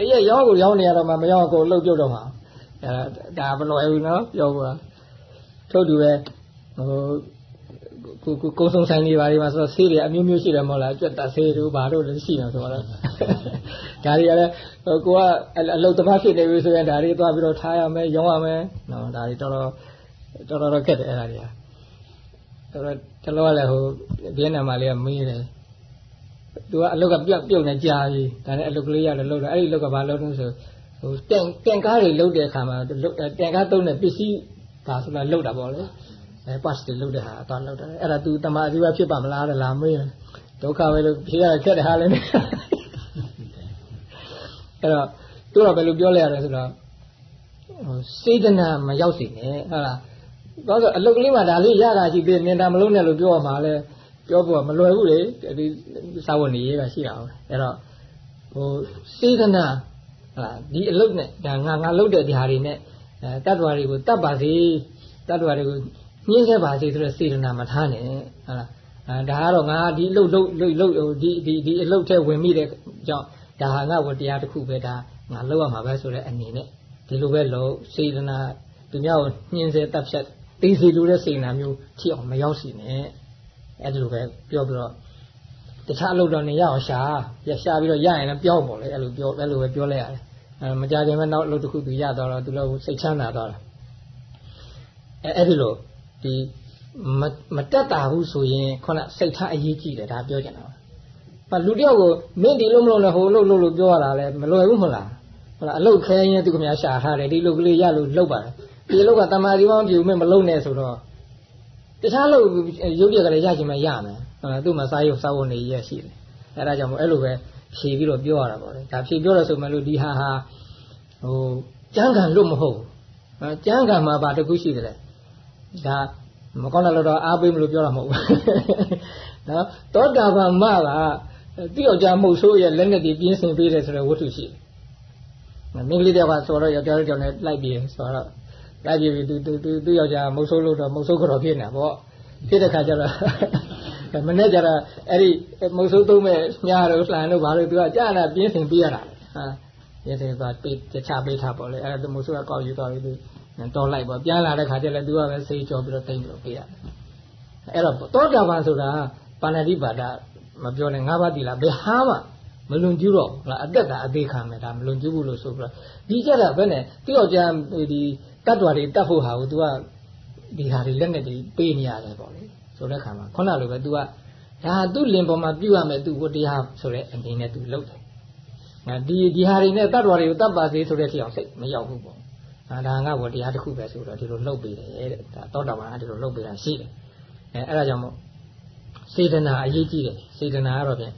အရေးရောင်းကိုရောင်းနေရတော့မှမရောင်းကိုအလုပ်ပြုတ်တော့မှာအဲဒါမလွယ်ဘူးနော်ပြောပါထို့တူပဲဟို ကိုကိုကုန်းဆုံးဆိုင်တွေဘာတွေမှာဆိုတော့ဆေးတွေအမျိုးမျိုးရှိတယ်မဟုတ်လားကြွက်တာဆေးတို့ဘာတို့လည်းရှိနေဆိုတော့ဒါတွေကလည်းကိုကအလုတ်သမားဖြစ်နေပြီဆိုရင်ဒါတွေသွားပြီးတော့ထားရမယ်ရောင်းရမယ်နော်ဒါတွေတော်တော်တော်တော်ခက်တယ်အဲ့ဒါတွေကတော်တော်တလောလည်းဟိုဗီယက်နမ်မှာလေးကမေးတယ်သူကအလုတ်ကပြုတ်ပြုတ်နေကြာပြီဒါနဲ့အလုတ်ကလေးရတယ်လို့တော့အဲ့ဒီအလုတ်ကဘာလို့လဲဆိုဟိုတန်တန်ကားတွေလုတ်တဲ့အခါမှာတန်ကားသုံးတဲ့ပစ္စည်းပါဆိုတာလုတ်တာပေါ့လေ အဲ pass တွေလုတ်တဲ့ဟာတော့လုတ်တယ်အဲ့ဒါ तू တမာအစီဝဖြစ်ပါမလားတဲ့လာမေးဒုက္ခပဲလို့ဖြေရခက်တဲ့ဟာလည်းအဲ့တော့သူကဘယ်လိုပြောလဲရလဲဆိုတော့စေတနာမရောက်စေနဲ့ဟုတ်လားဘာလို့အလုတ်ကလေးမှာဒါလေးရတာရှိသေးမြင်တာမလုံးနဲ့လို့ပြောရမှာလဲပြောဖို့မလွယ်ဘူးလေဒီစာဝတ်နေရေးကရှိတာပဲအဲ့တော့ဟိုစေတနာဟုတ်လားဒီအလုတ်နဲ့ဒါငါငါလုတ်တဲ့ဒီဟာတွေနဲ့အဲတတ္တဝါတွေကိုတတ်ပါစေတတ္တဝါတွေကို ညှင်းခဲ့ပါစေဆိုတဲ့စေတနာမထားနဲ့ဟုတ်လားအဲဒါကတော့ငါဒီလှုပ်လှုပ်လှုပ်လှုပ်ဒီဒီဒီအလုတ်ထဲဝင်မိတဲ့ကြောင့်ဒါဟာငါဝတရားတစ်ခုပဲဒါငါလောက်ရမှာပဲဆိုတဲ့အနေနဲ့ဒီလိုပဲလို့စေတနာသူများကိုညှင်းစေတတ်ဖြတ်သိစီလိုတဲ့စေတနာမျိုးဖြစ်အောင်မရောက်စီနဲ့အဲ့ဒီလိုပဲပြောပြီးတော့တခြားအလုပ်တော်နေရအောင်ရှာရရှာပြီးတော့ရရင်လည်းပြောပေါ့လေအဲ့လိုပြောအဲ့လိုပဲပြောလိုက်ရတယ်အဲမကြခင်မဲ့နောက်အလုပ်တစ်ခုသူရသွားတော့သူလည်းစိတ်ချမ်းသာသွားတာအဲအဲ့ဒီလို ဒီမတက်တာဘူးဆိုရင်ခုနစိတ်ထားအရေးကြီးတယ်ဒါပြောကြတာပါလူတယောက်ကိုမင်းဒီလိုမလို့လဲဟိုလို့လို့လို့ပြောရတာလဲမလွယ်ဘူးမဟုတ်လားဟုတ်လားအလုတ်ခဲရင်သူကများရှာထားတယ်ဒီလုတ်ကလေးရလို့လှုပ်ပါတယ်ဒီလုတ်ကတမာဒီမောင်းပြူမင်းမလုံနဲ့ဆိုတော့တခြားလုတ်ရုပ်ပြက်ကလေးရချင်မှရမယ်ဟုတ်လားသူ့မှာစားရုပ်စားဖို့နေရရှိတယ်အဲဒါကြောင့်မို့အဲ့လိုပဲဖြေပြီးတော့ပြောရတာပေါ့လေဒါဖြေပြောရဆိုမှလို့ဒီဟာဟာဟိုကြမ်းကန်လို့မဟုတ်ဘူးကြမ်းကန်မှာပါတခုရှိတယ်လေ ဒါမကောင်းတဲ့လို့တော့အားပေးမလို့ပြောတာမဟုတ်ဘူးနော်တောတာပန်မကတိယောက်ကြမဟုတ်ဆိုးရဲ့လက်နဲ့ဒီပြင်းစင်ပေးတယ်ဆိုတော့ဝတ္ထုရှိတယ်မင်းကလေးတယောက်ကဆိုတော့ယောက်ျားလေးကြောင့်လည်းလိုက်ပြီးဆိုတော့လိုက်ပြီးသူသူသူသူယောက်ျားမဟုတ်ဆိုးလို့တော့မဟုတ်ဆိုးကြော်ဖြစ်နေတာပေါ့ဖြစ်တဲ့ခါကျတော့မနေ့ကျတော့အဲ့ဒီမဟုတ်ဆိုးသုံးမဲ့ညတို့လှန်တို့ဘာလို့သူကကြာလာပြင်းစင်ပေးရတာဟာပြင်းစင်သွားပေးတခြားပေးထားပေါ့လေအဲ့ဒါသူမဟုတ်ဆိုးကကောက်ယူသွားပြီးသူ တော်လိုက်ပေါ့ပြန်လာတဲ့ခါကျလည်းသူကပဲဆေးကြော်ပြီးတော့တိတ်ပြီးတော့ပေးရတယ်အဲ့တော့တောတာပန်ဆိုတာပါဏာတိပါဒမပြောနဲ့ငါးပါးတိလားဘယ်ဟာမှမလွန်ကျူးတော့လားအသက်ကအသေးခံမယ်ဒါမလွန်ကျူးဘူးလို့ဆိုပြီးတော့ဒီကြတာဘယ်နဲ့တယောက်ကြဒီတတ်တော်တွေတတ်ဖို့ဟာကို तू ကဒီဟာတွေလက်နဲ့တွေပေးနေရတယ်ပေါ့လေဆိုတဲ့ခါမှာခုနလိုပဲ तू ကဒါသူ့လင်ပေါ်မှာပြုရမယ်သူ့ဝတရားဆိုတဲ့အနေနဲ့ तू လုပ်တယ်ငါဒီဒီဟာတွေနဲ့တတ်တော်တွေကိုတတ်ပါစေဆိုတဲ့ထီအောင်စိတ်မရောက်ဘူးပေါ့အာ ဒါငါဝတရားတစ်ခုပဲဆိုတော့ဒီလိုလှုပ်ပေးတယ်တဲ့ဒါတောတာပန်ကဒီလိုလှုပ်ပေးတာရှိတယ်အဲအဲ့ဒါကြောင့်မို့စေတနာအရေးကြီးတယ်စေတနာကတော့ဖြင့်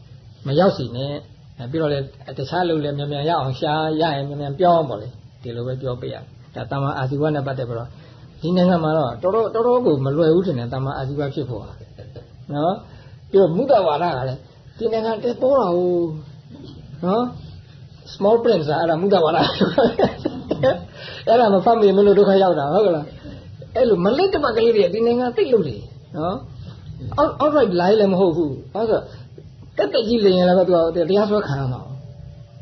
မရောက်စီနဲ့ပြီးတော့လေတခြားလူလည်းမြန်မြန်ရအောင်ရှားရရင်မြန်မြန်ပြောင်းပါလေဒီလိုပဲပြောပေးရဒါတမန်အာဇီဝနဲ့ပတ်သက်ပြီးတော့ဒီနိုင်ငံမှာတော့တော်တော်တော်တော်ကိုမလွယ်ဘူးထင်တယ်တမန်အာဇီဝဖြစ်ဖို့ဟာနော်ပြီးတော့မုဒ္ဒဝါဒကလည်းဒီနိုင်ငံတက်ပေါ်တာဟိုနော် small print ဆိုတာအဲ့ဒါမုဒ္ဒဝါဒ အဲ့ဒါမဖတ်မိမလို့ဒုက္ခရောက်တာဟုတ်ကလားအဲ့လိုမလစ်တပတ်ကလေးတွေဒီနိုင်ငံသိလို့လေနော် out outright lie လည်းမဟုတ်ဘူးအဲ့ဒါတက်တက်ကြီးလင်ရင်လည်းသူကတရားစွဲခံရမှာ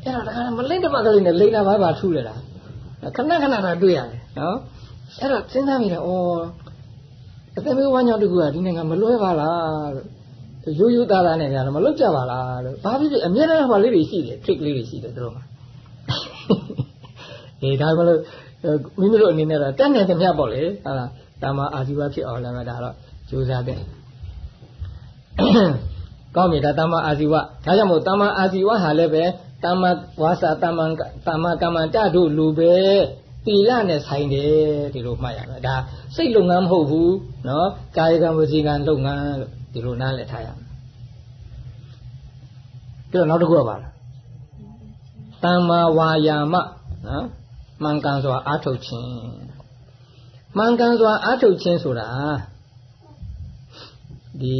အဲ့ဒါတခါမလစ်တပတ်ကလေးနဲ့လိန်တာဘာဘာထူးတယ်လားခဏခဏတော့တွေ့ရတယ်နော်အဲ့တော့စဉ်းစားမိတယ်ဩအသက်မျိုးဝမ်းကြောင်းတကူကဒီနိုင်ငံမလွဲပါလားလို့ရိုးရိုးသားသားနဲ့ကြတော့မလွတ်ကြပါလားလို့ဘာဖြစ်ဖြစ်အမြဲတမ်းဟောလေးတွေရှိတယ် trick လေးတွေရှိတယ်တို့မှာ အေးဒါမှလို့မိမိတို့အနေနဲ့တော့တက်နေသမျှပေါ့လေဟာတာမအာဇီဝဖြစ်အောင်လည်းဒါတော့ကြိုးစားတဲ့ကောင်းပြီဒါတမ္မာအာဇီဝဒါကြောင့်မို့တမ္မာအာဇီဝဟာလည်းပဲတမ္မာဝါစာတမ္မာတမ္မာကမ္မန္တတို့လူပဲတီလနဲ့ဆိုင်တယ်ဒီလိုမှတ်ရမယ်ဒါစိတ်လုပ်ငန်းမဟုတ်ဘူးနော်ကာယကံဝစီကံလုပ်ငန်းလို့ဒီလိုနားလည်ထားရမယ်ပြီးတော့နောက်တစ်ခုကပါလားတမ္မာဝါယာမနော် မှန်ကန်စွာအားထုတ်ခြင်းမှန်ကန်စွာအားထုတ်ခြင်းဆိုတာဒီ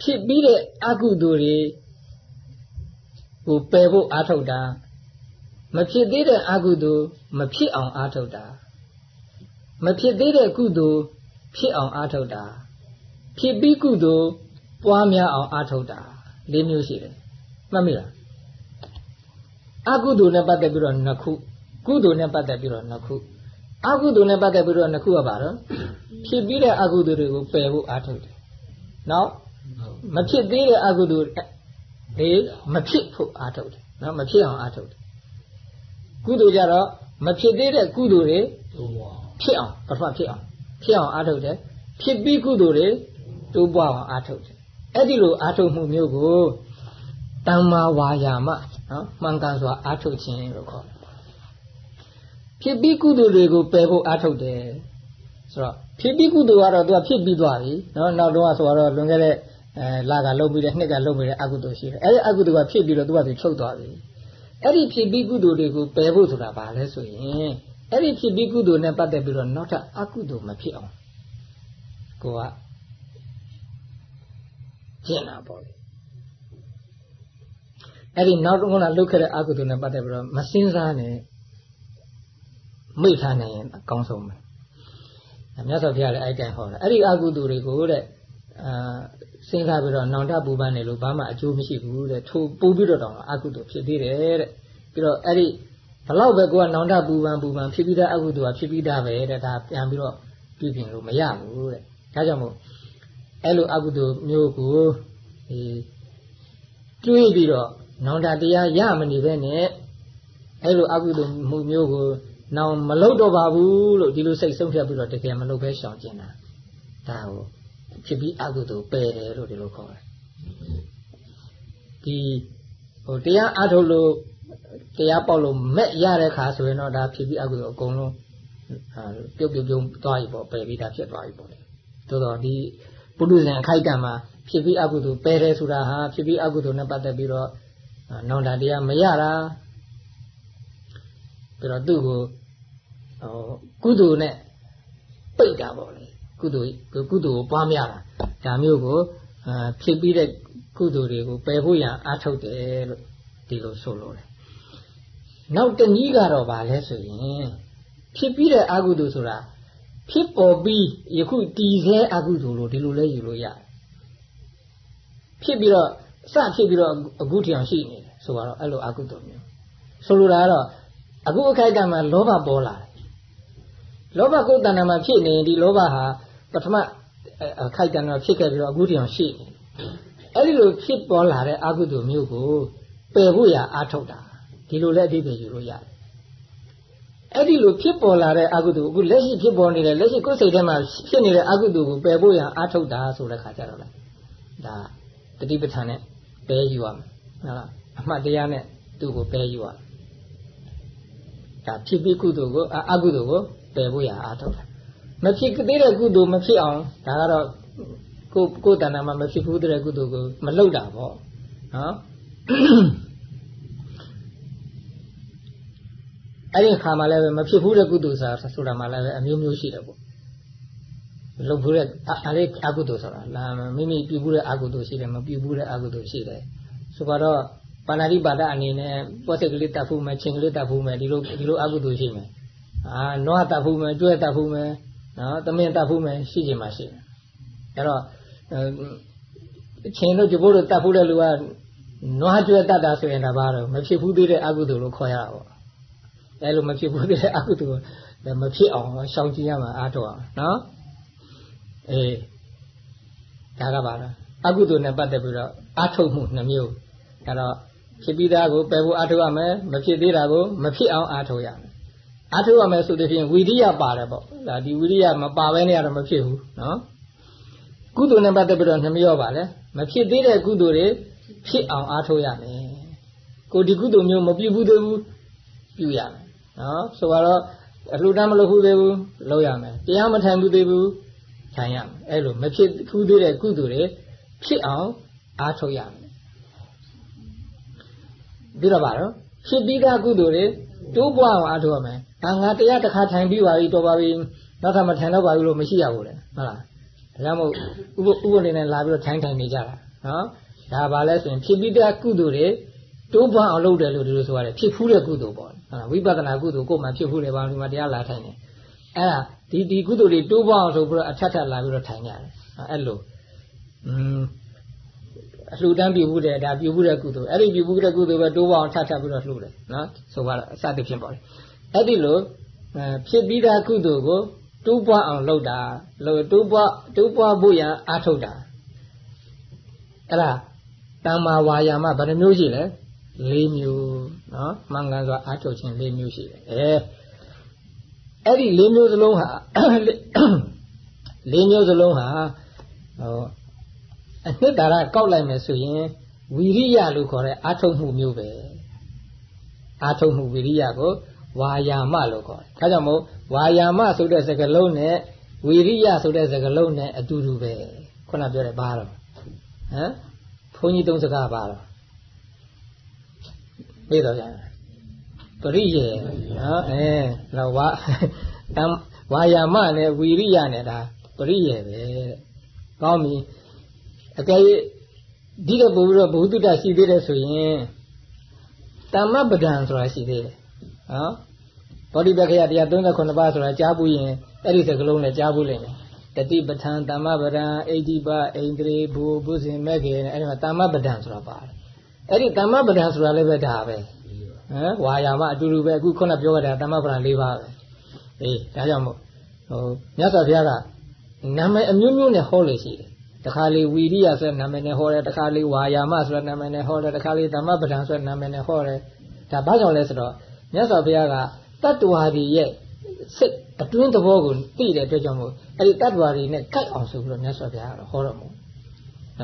ဖြစ်ပြီးတဲ့အကုသိုလ်တွေကိုပယ်ဖို့အားထုတ်တာမဖြစ်သေးတဲ့အကုသိုလ်မဖြစ်အောင်အားထုတ်တာမဖြစ်သေးတဲ့ကုသိုလ်ဖြစ်အောင်အားထုတ်တာဖြစ်ပြီးကုသိုလ်ပွားများအောင်အားထုတ်တာလေးမျိုးရှိတယ်မှတ်မိလား အကုသိုလ်နဲ့ပတ်သက်ပြီးတော့နှစ်ခုကုသိုလ်နဲ့ပတ်သက်ပြီးတော့နှစ်ခုအကုသိုလ်နဲ့ပတ်သက်ပြီးတော့နှစ်ခုကပါတော့ဖြစ်ပြီးတဲ့အကုသိုလ်တွေကိုပယ်ဖို့အားထုတ်တယ်နော်မဖြစ်သေးတဲ့အကုသိုလ်တွေမဖြစ်ဖို့အားထုတ်တယ်နော်မဖြစ်အောင်အားထုတ်တယ်ကုသိုလ်ကြတော့မဖြစ်သေးတဲ့ကုသိုလ်တွေဖြစ်အောင်ပထမဖြစ်အောင်ဖြစ်အောင်အားထုတ်တယ်ဖြစ်ပြီးကုသိုလ်တွေတိုးပွားအောင်အားထုတ်တယ်အဲ့ဒီလိုအားထုတ်မှုမျိုးကို တမ္မာဝါယာမနော်မှန်ကန်စွာအားထုတ်ခြင်းလို့ခေါ်တယ်ဖြစ်ပြီးကုသိုလ်တွေကိုပယ်ဖို့အားထုတ်တယ်ဆိုတော့ဖြစ်ပြီးကုသိုလ်ကတော့သူကဖြစ်ပြီးသွားပြီနော်နောက်တော့ဆိုတော့လွန်ခဲ့တဲ့အဲလာကလုံးပြီးတဲ့နှစ်ကလုံးပြီးတဲ့အကုသိုလ်ရှိတယ်အဲ့ဒီအကုသိုလ်ကဖြစ်ပြီးတော့သူကသူချုပ်သွားပြီအဲ့ဒီဖြစ်ပြီးကုသိုလ်တွေကိုပယ်ဖို့ဆိုတာဘာလဲဆိုရင်အဲ့ဒီဖြစ်ပြီးကုသိုလ်နဲ့ပတ်သက်ပြီးတော့နောက်ထပ်အကုသိုလ်မဖြစ်အောင်ကိုကကျင့်တာပေါ့လေ အဲ့ဒီနောက်တော့ကလုတ်ခဲ့တဲ့အကုသိုလ်နဲ့ပတ်သက်ပြီးတော့မစင်းစားနဲ့မိတ်ထားနိုင်ရင်အကောင်းဆုံးပဲမြတ်စွာဘုရားလည်းအဲ့တိုင်ဟောတာအဲ့ဒီအကုသိုလ်တွေကိုတဲ့အာစဉ်းစားပြီးတော့နောင်တပူပန်းနေလို့ဘာမှအကျိုးမရှိဘူးတဲ့ထိုးပိုးပြီးတော့တောင်အကုသိုလ်ဖြစ်သေးတယ်တဲ့ပြီးတော့အဲ့ဒီဘလောက်ပဲကိုကနောင်တပူပန်းပူပန်းဖြစ်ပြီးသားအကုသိုလ်ကဖြစ်ပြီးသားပဲတဲ့ဒါပြန်ပြီးတော့ပြုပြင်လို့မရဘူးတဲ့ဒါကြောင့်မို့အဲ့လိုအကုသိုလ်မျိုးကိုဒီတွေးပြီးတော့ နောင်တတရားရမနေပဲနဲ့အဲ့လိုအကုသိုလ်မှုမျိုးကိုနောင်မလုပ်တော့ပါဘူးလို့ဒီလိုစိတ်ဆုံးဖြတ်ပြီးတော့တကယ်မလုပ်ပဲရှောင်ကျင်တာဒါကိုဖြစ်ပြီးအကုသိုလ်ပယ်တယ်လို့ဒီလိုခေါ်တယ်ဒီဟိုတရားအထုတ်လို့တရားပေါက်လို့မဲ့ရတဲ့ခါဆိုရင်တော့ဒါဖြစ်ပြီးအကုသိုလ်အကုန်လုံးပြုတ်ပြုတ်ပြုံးသွားပြီပေါ့ပယ်ပြီးတာဖြစ်သွားပြီပေါ့လေသို့တော့ဒီပုထုဇဉ်အခိုက်အတန့်မှာဖြစ်ပြီးအကုသိုလ်ပယ်တယ်ဆိုတာဟာဖြစ်ပြီးအကုသိုလ်နဲ့ပတ်သက်ပြီးတော့ နောင်တတရားမရတာပြီးတော့သူ့ကိုဟိုကုသိုလ်နဲ့ပိတ်တာပေါ့လေကုသိုလ်ကုသိုလ်ကိုပွားများတာဒါမျိုးကိုအာဖြစ်ပြီးတဲ့ကုသိုလ်တွေကိုပယ်ဖို့ရန်အားထုတ်တယ်လို့ဒီလိုဆိုလို့တယ်နောက်တနည်းကတော့ဗာလဲဆိုရင်ဖြစ်ပြီးတဲ့အကုသိုလ်ဆိုတာဖြစ်ပေါ်ပြီးယခုတည်ဆဲအကုသိုလ်လို့ဒီလိုလဲယူလို့ရတယ်ဖြစ်ပြီးတော့ စဖြစ်ပြီးတော့အခုထီအောင်ရှိနေတယ်ဆိုတော့အဲ့လိုအကုသိုလ်မျိုးဆိုလိုတာကတော့အခုအခိုက်အတန့်မှာလောဘပေါ်လာတယ်လောဘကိုယ်တဏ္ဍာမှာဖြစ်နေရင်ဒီလောဘဟာပထမအခိုက်အတန့်မှာဖြစ်ခဲ့ပြီးတော့အခုတည်းအောင်ရှိနေအဲ့ဒီလိုဖြစ်ပေါ်လာတဲ့အကုသိုလ်မျိုးကိုပယ်ဖို့ရအားထုတ်တာဒီလိုလည်းအဓိပ္ပာယ်ယူလို့ရတယ်အဲ့ဒီလိုဖြစ်ပေါ်လာတဲ့အကုသိုလ်အခုလက်ရှိဖြစ်ပေါ်နေတဲ့လက်ရှိကိုယ်စိတ်ထဲမှာဖြစ်နေတဲ့အကုသိုလ်ကိုပယ်ဖို့ရအားထုတ်တာဆိုတဲ့ခါကျတော့လေဒါတတိပဋ္ဌာန်နဲ့ ပယ်ယူရမယ်ဟုတ်လားအမှတ်တရားနဲ့သူ့ကိုပယ်ယူရမယ်ဒါဖြစ်ပြီးကုသိုလ်ကိုအကုသိုလ်ကိုပယ်ဖို့ရအားထုတ်တာမဖြစ်သေးတဲ့ကုသိုလ်မဖြစ်အောင်ဒါကတော့ကိုကိုယ်တဏ္ဍာမှာမဖြစ်ဘူးတဲ့ကုသိုလ်ကိုမလုပ်တာပေါ့နော်အဲ့ဒီခါမှလည်းပဲမဖြစ်ဘူးတဲ့ကုသိုလ်ဆိုတာဆိုတာမှလည်းပဲအမျိုးမျိုးရှိတယ်ပေါ့ လုပ်ဘူးတဲ့အလေးအကုသိုလ်ဆိုတာလာမိမိပြုဘူးတဲ့အကုသိုလ်ရှိတယ်မပြုဘူးတဲ့အကုသိုလ်ရှိတယ်ဆိုတော့ပါဏာတိပါဒအနေနဲ့ပွက်စိတ်ကလေးတတ်ဖို့မယ်ချင်းကလေးတတ်ဖို့မယ်ဒီလိုဒီလိုအကုသိုလ်ရှိမယ်အာနွားတတ်ဖို့မယ်ကျွဲတတ်ဖို့မယ်နော်သမင်တတ်ဖို့မယ်ရှိခြင်းမှရှိတယ်အဲ့တော့ချင်းတို့ကျဖို့တို့တတ်ဖို့တဲ့လူကနွားကျွဲတတ်တာဆိုရင်ဒါပါတော့မဖြစ်ဘူးသေးတဲ့အကုသိုလ်လို့ခေါ်ရတာပေါ့အဲ့လိုမဖြစ်ဘူးသေးတဲ့အကုသိုလ်မဖြစ်အောင်ရှောင်ကျဉ်ရမှာအားထုတ်အောင်နော် အေးဒါကပါလားအကုသိုလ်နဲ့ပတ်သက်ပြီးတော့အားထုတ်မှုနှမျိုးဒါတော့ဖြစ်ပြီးသားကိုပယ်ဖို့အားထုတ်ရမယ်မဖြစ်သေးတာကိုမဖြစ်အောင်အားထုတ်ရမယ်အားထုတ်ရမယ်ဆိုတဲ့ဖြင့်ဝိရိယပါတယ်ပေါ့ဒါဒီဝိရိယမပါဘဲနဲ့တော့မဖြစ်ဘူးနော်ကုသိုလ်နဲ့ပတ်သက်ပြီးတော့နှမျိုးပါလေမဖြစ်သေးတဲ့ကုသိုလ်တွေဖြစ်အောင်အားထုတ်ရမယ်ကိုဒီကုသိုလ်မျိုးမပြုဘူးသေးဘူးပြုရမယ်နော်ဆိုတော့အလှူဒန်းမလုပ်ဘူးသေးဘူးလုပ်ရမယ်တရားမထိုင်ဘူးသေးဘူး ထိုင်ရမယ်အဲ့လိုမဖြစ်ဘူးသေးတဲ့ကုသိုလ်တွေဖြစ်အောင်အားထုတ်ရမယ်ပြီးတော့ပါတော့ဖြစ်ပြီးသားကုသိုလ်တွေတိုးပွားအောင်အားထုတ်ရမယ်။အာငါတရားတစ်ခါထိုင်ပြီးပါပြီတော်ပါပြီနောက်ထပ်မထိုင်တော့ပါဘူးလို့မရှိရဘူးလေဟုတ်လား။ဒါကြောင့်မို့ဥပဥပနေနဲ့လာပြီးတော့ထိုင်ထိုင်နေကြတာနော်။ဒါပါလဲဆိုရင်ဖြစ်ပြီးသားကုသိုလ်တွေတိုးပွားအောင်လုပ်တယ်လို့ဒီလိုဆိုရတယ်ဖြစ်ဖူးတဲ့ကုသိုလ်ပေါ့ဟုတ်လားဝိပဿနာကုသိုလ်ကိုမှဖြစ်ဖူးတယ်ဘာလို့ဒီမှာတရားလာထိုင်နေအဲ့ဒါ ဒီဒီကုသိုလ်တွေတိုးပွားအောင်ဆိုပြီးတော့အထက်ထပ်လာပြီးတော့ထိုင်ကြတယ်အဲ့လိုอืมအလှူဒန်းပြုမှုတဲ့ဒါပြုမှုတဲ့ကုသိုလ်အဲ့ဒီပြုမှုတဲ့ကုသိုလ်ပဲတိုးပွားအောင်ထပ်ထပ်ပြီးတော့လှူတယ်နော်ဆိုပါတော့အစသဖြင့်ပေါ့လေအဲ့ဒီလိုဖြစ်ပြီးသားကုသိုလ်ကိုတိုးပွားအောင်လုပ်တာလို့တိုးပွားတိုးပွားဖို့ရန်အားထုတ်တာအဲ့ဒါတမ္မာဝါယာမဘယ်နှမျိုးရှိလဲ၄မျိုးနော်မှန်ကန်စွာအားထုတ်ခြင်း၄မျိုးရှိတယ်အဲ အဲ့ဒီ၄မျိုးစလုံးဟာ၄မျိုးစလုံးဟာဟောအနှစ်သာရကောက်လိုက်မယ်ဆိုရင်ဝီရိယလို့ခေါ်တဲ့အာထုတ်မှုမျိုးပဲအာထုတ်မှုဝီရိယကိုဝါယာမလို့ခေါ်တယ်ဒါကြောင့်မို့ဝါယာမဆိုတဲ့စကားလုံးနဲ့ဝီရိယဆိုတဲ့စကားလုံးနဲ့အတူတူပဲခုနပြောတဲ့ဘာတော့ဟမ်ဘုန်းကြီးသုံးစကားပါတော့ပြီးတော့ကြာပ ရိယေနော်အဲတော့ဝါတမ်ဝါယာမနဲ့ဝီရိယနဲ့ဒါပရိယေပဲကောင်းပြီအကယ်၍ဒီတော့ပို့ပြီးတော့ဘုသူတ္တရှိသေးတယ်ဆိုရင်တမ္မပဒံဆိုတာရှိသေးတယ်နော်ဗောဓိပက္ခယတရား39ပါးဆိုတာကြားဘူးရင်အဲ့ဒီစကလုံးနဲ့ကြားဘူးလိမ့်မယ်တတိပဋ္ဌာန်တမ္မပဒံအိဋ္ဌိပအိန္ဒြေဘူဘုဇင်မဲ့ခေအဲ့ဒီမှာတမ္မပဒံဆိုတာပါတယ်အဲ့ဒီတမ္မပဒံဆိုတာလည်းပဲဒါပဲ ဟမ်ဝါယာမအတူတူပဲအခုခုနပြောခဲ့တာတမ္မပဒံ၄ပါးပဲအေးဒါကြောင့်မို့ဟိုမြတ်စွာဘုရားကနာမည်အမျိုးမျိုးနဲ့ဟောလို့ရှိတယ်တခါလေဝီရိယဆိုတဲ့နာမည်နဲ့ဟောတယ်တခါလေဝါယာမဆိုတဲ့နာမည်နဲ့ဟောတယ်တခါလေဓမ္မပဒံဆိုတဲ့နာမည်နဲ့ဟောတယ်ဒါဘာကြောင့်လဲဆိုတော့မြတ်စွာဘုရားကတတ္တဝါတွေရဲ့စိတ်အတွင်းသဘောကိုသိတဲ့အတွက်ကြောင့်မို့အဲ့ဒီတတ္တဝါတွေနဲ့ကြိုက်အောင်ဆိုပြီးတော့မြတ်စွာဘုရားကတော့ဟောတော်မူ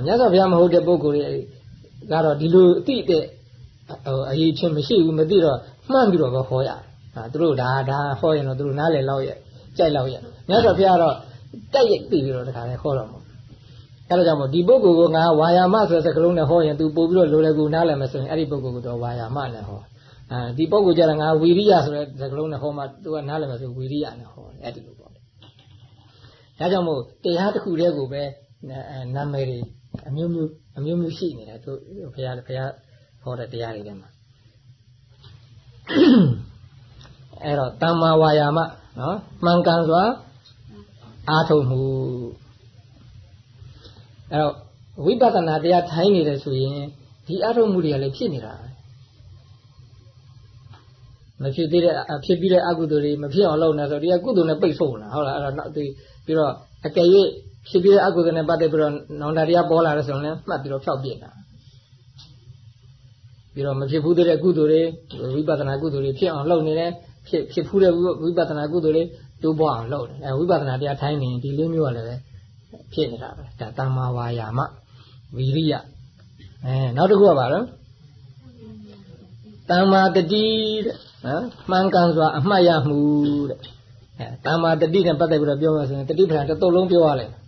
မြတ်စွာဘုရားမဟုတ်တဲ့ပုဂ္ဂိုလ်တွေကတော့ဒီလိုအသိတဲ့ဟို အရေးချင်းမရှိဘူးမသိတော့မှန်ပြီးတော့ပဲဟောရတယ်ဟာသူတို့ဒါဒါဟောရင်တော့သူတို့နားလည်လောက်ရဲ့ကြိုက်လောက်ရဲ့မြတ်စွာဘုရားကတော့တိုက်ရိုက်သိပြီးတော့တခါလဲဟောတော်မူအဲဒါကြောင့်မို့ဒီပုဂ္ဂိုလ်ကငါဝါယာမဆိုတဲ့စကားလုံးနဲ့ဟောရင် तू ပို့ပြီးတော့လိုလေကူနားလည်မယ်ဆိုရင်အဲ့ဒီပုဂ္ဂိုလ်ကတော့ဝါယာမနဲ့ဟောအဲဒီပုဂ္ဂိုလ်ကြတာငါဝီရိယဆိုတဲ့စကားလုံးနဲ့ဟောမှ तू ကနားလည်မယ်ဆိုဝီရိယနဲ့ဟောတယ်အဲ့ဒီလိုပေါ့လေဒါကြောင့်မို့တရားတစ်ခုတည်းကိုပဲနာမည်တွေအမျိုးမျိုးအမျိုးမျိုးရှိနေတယ်သူဘုရားဘုရား ဟောတဲ့တရားတွေထဲမှာအဲ့တော့တမ္မာဝါယာမနော်မှန်ကန်စွာအာထုံမှုအဲ့တော့ဝိပဿနာတရားထိုင်နေတယ်ဆိုရင်ဒီအာထုံမှုတွေကလည်းဖြစ်နေတာမဖြစ်သေးတဲ့ဖြစ်ပြီးတဲ့အကုသိုလ်တွေမဖြစ်အောင်လုပ်နေဆိုဒီကကုသိုလ်နဲ့ပိတ်ဆို့နေတာဟုတ်လားအဲ့တော့နောက်ပြီးပြီးတော့အကယ်၍ဖြစ်ပြီးတဲ့အကုသိုလ်နဲ့ပတ်သက်ပြီးတော့နောင်တတရားပေါ်လာတဲ့ဆိုရင်လည်းမှတ်ပြီးတော့ဖျောက်ပြစ်တာ ပြီးတော့မဖြစ်ဘူးတဲ့ကုသိုလ်တွေဝိပဿနာကုသိုလ်တွေဖြစ်အောင်လုပ်နေတယ်ဖြစ်ဖြစ်ဖူးတဲ့ဝိပဿနာကုသိုလ်တွေတိုးပွားအောင်လုပ်တယ်အဲဝိပဿနာတရားထိုင်းနေဒီလေးမျိုးကလည်းပဲဖြစ်နေတာပဲဒါတမ္မာဝါယာမဝီရိယအဲနောက်တစ်ခုကပါတော့တမ္မာတတိတဲ့နော်မှန်ကန်စွာအမှတ်ရမှုတဲ့အဲတမ္မာတတိနဲ့ပတ်သက်ပြီးတော့ပြောမှဆိုရင်တတိပ္ပံတစ်တုပ်လုံးပြောရလိမ့်မယ်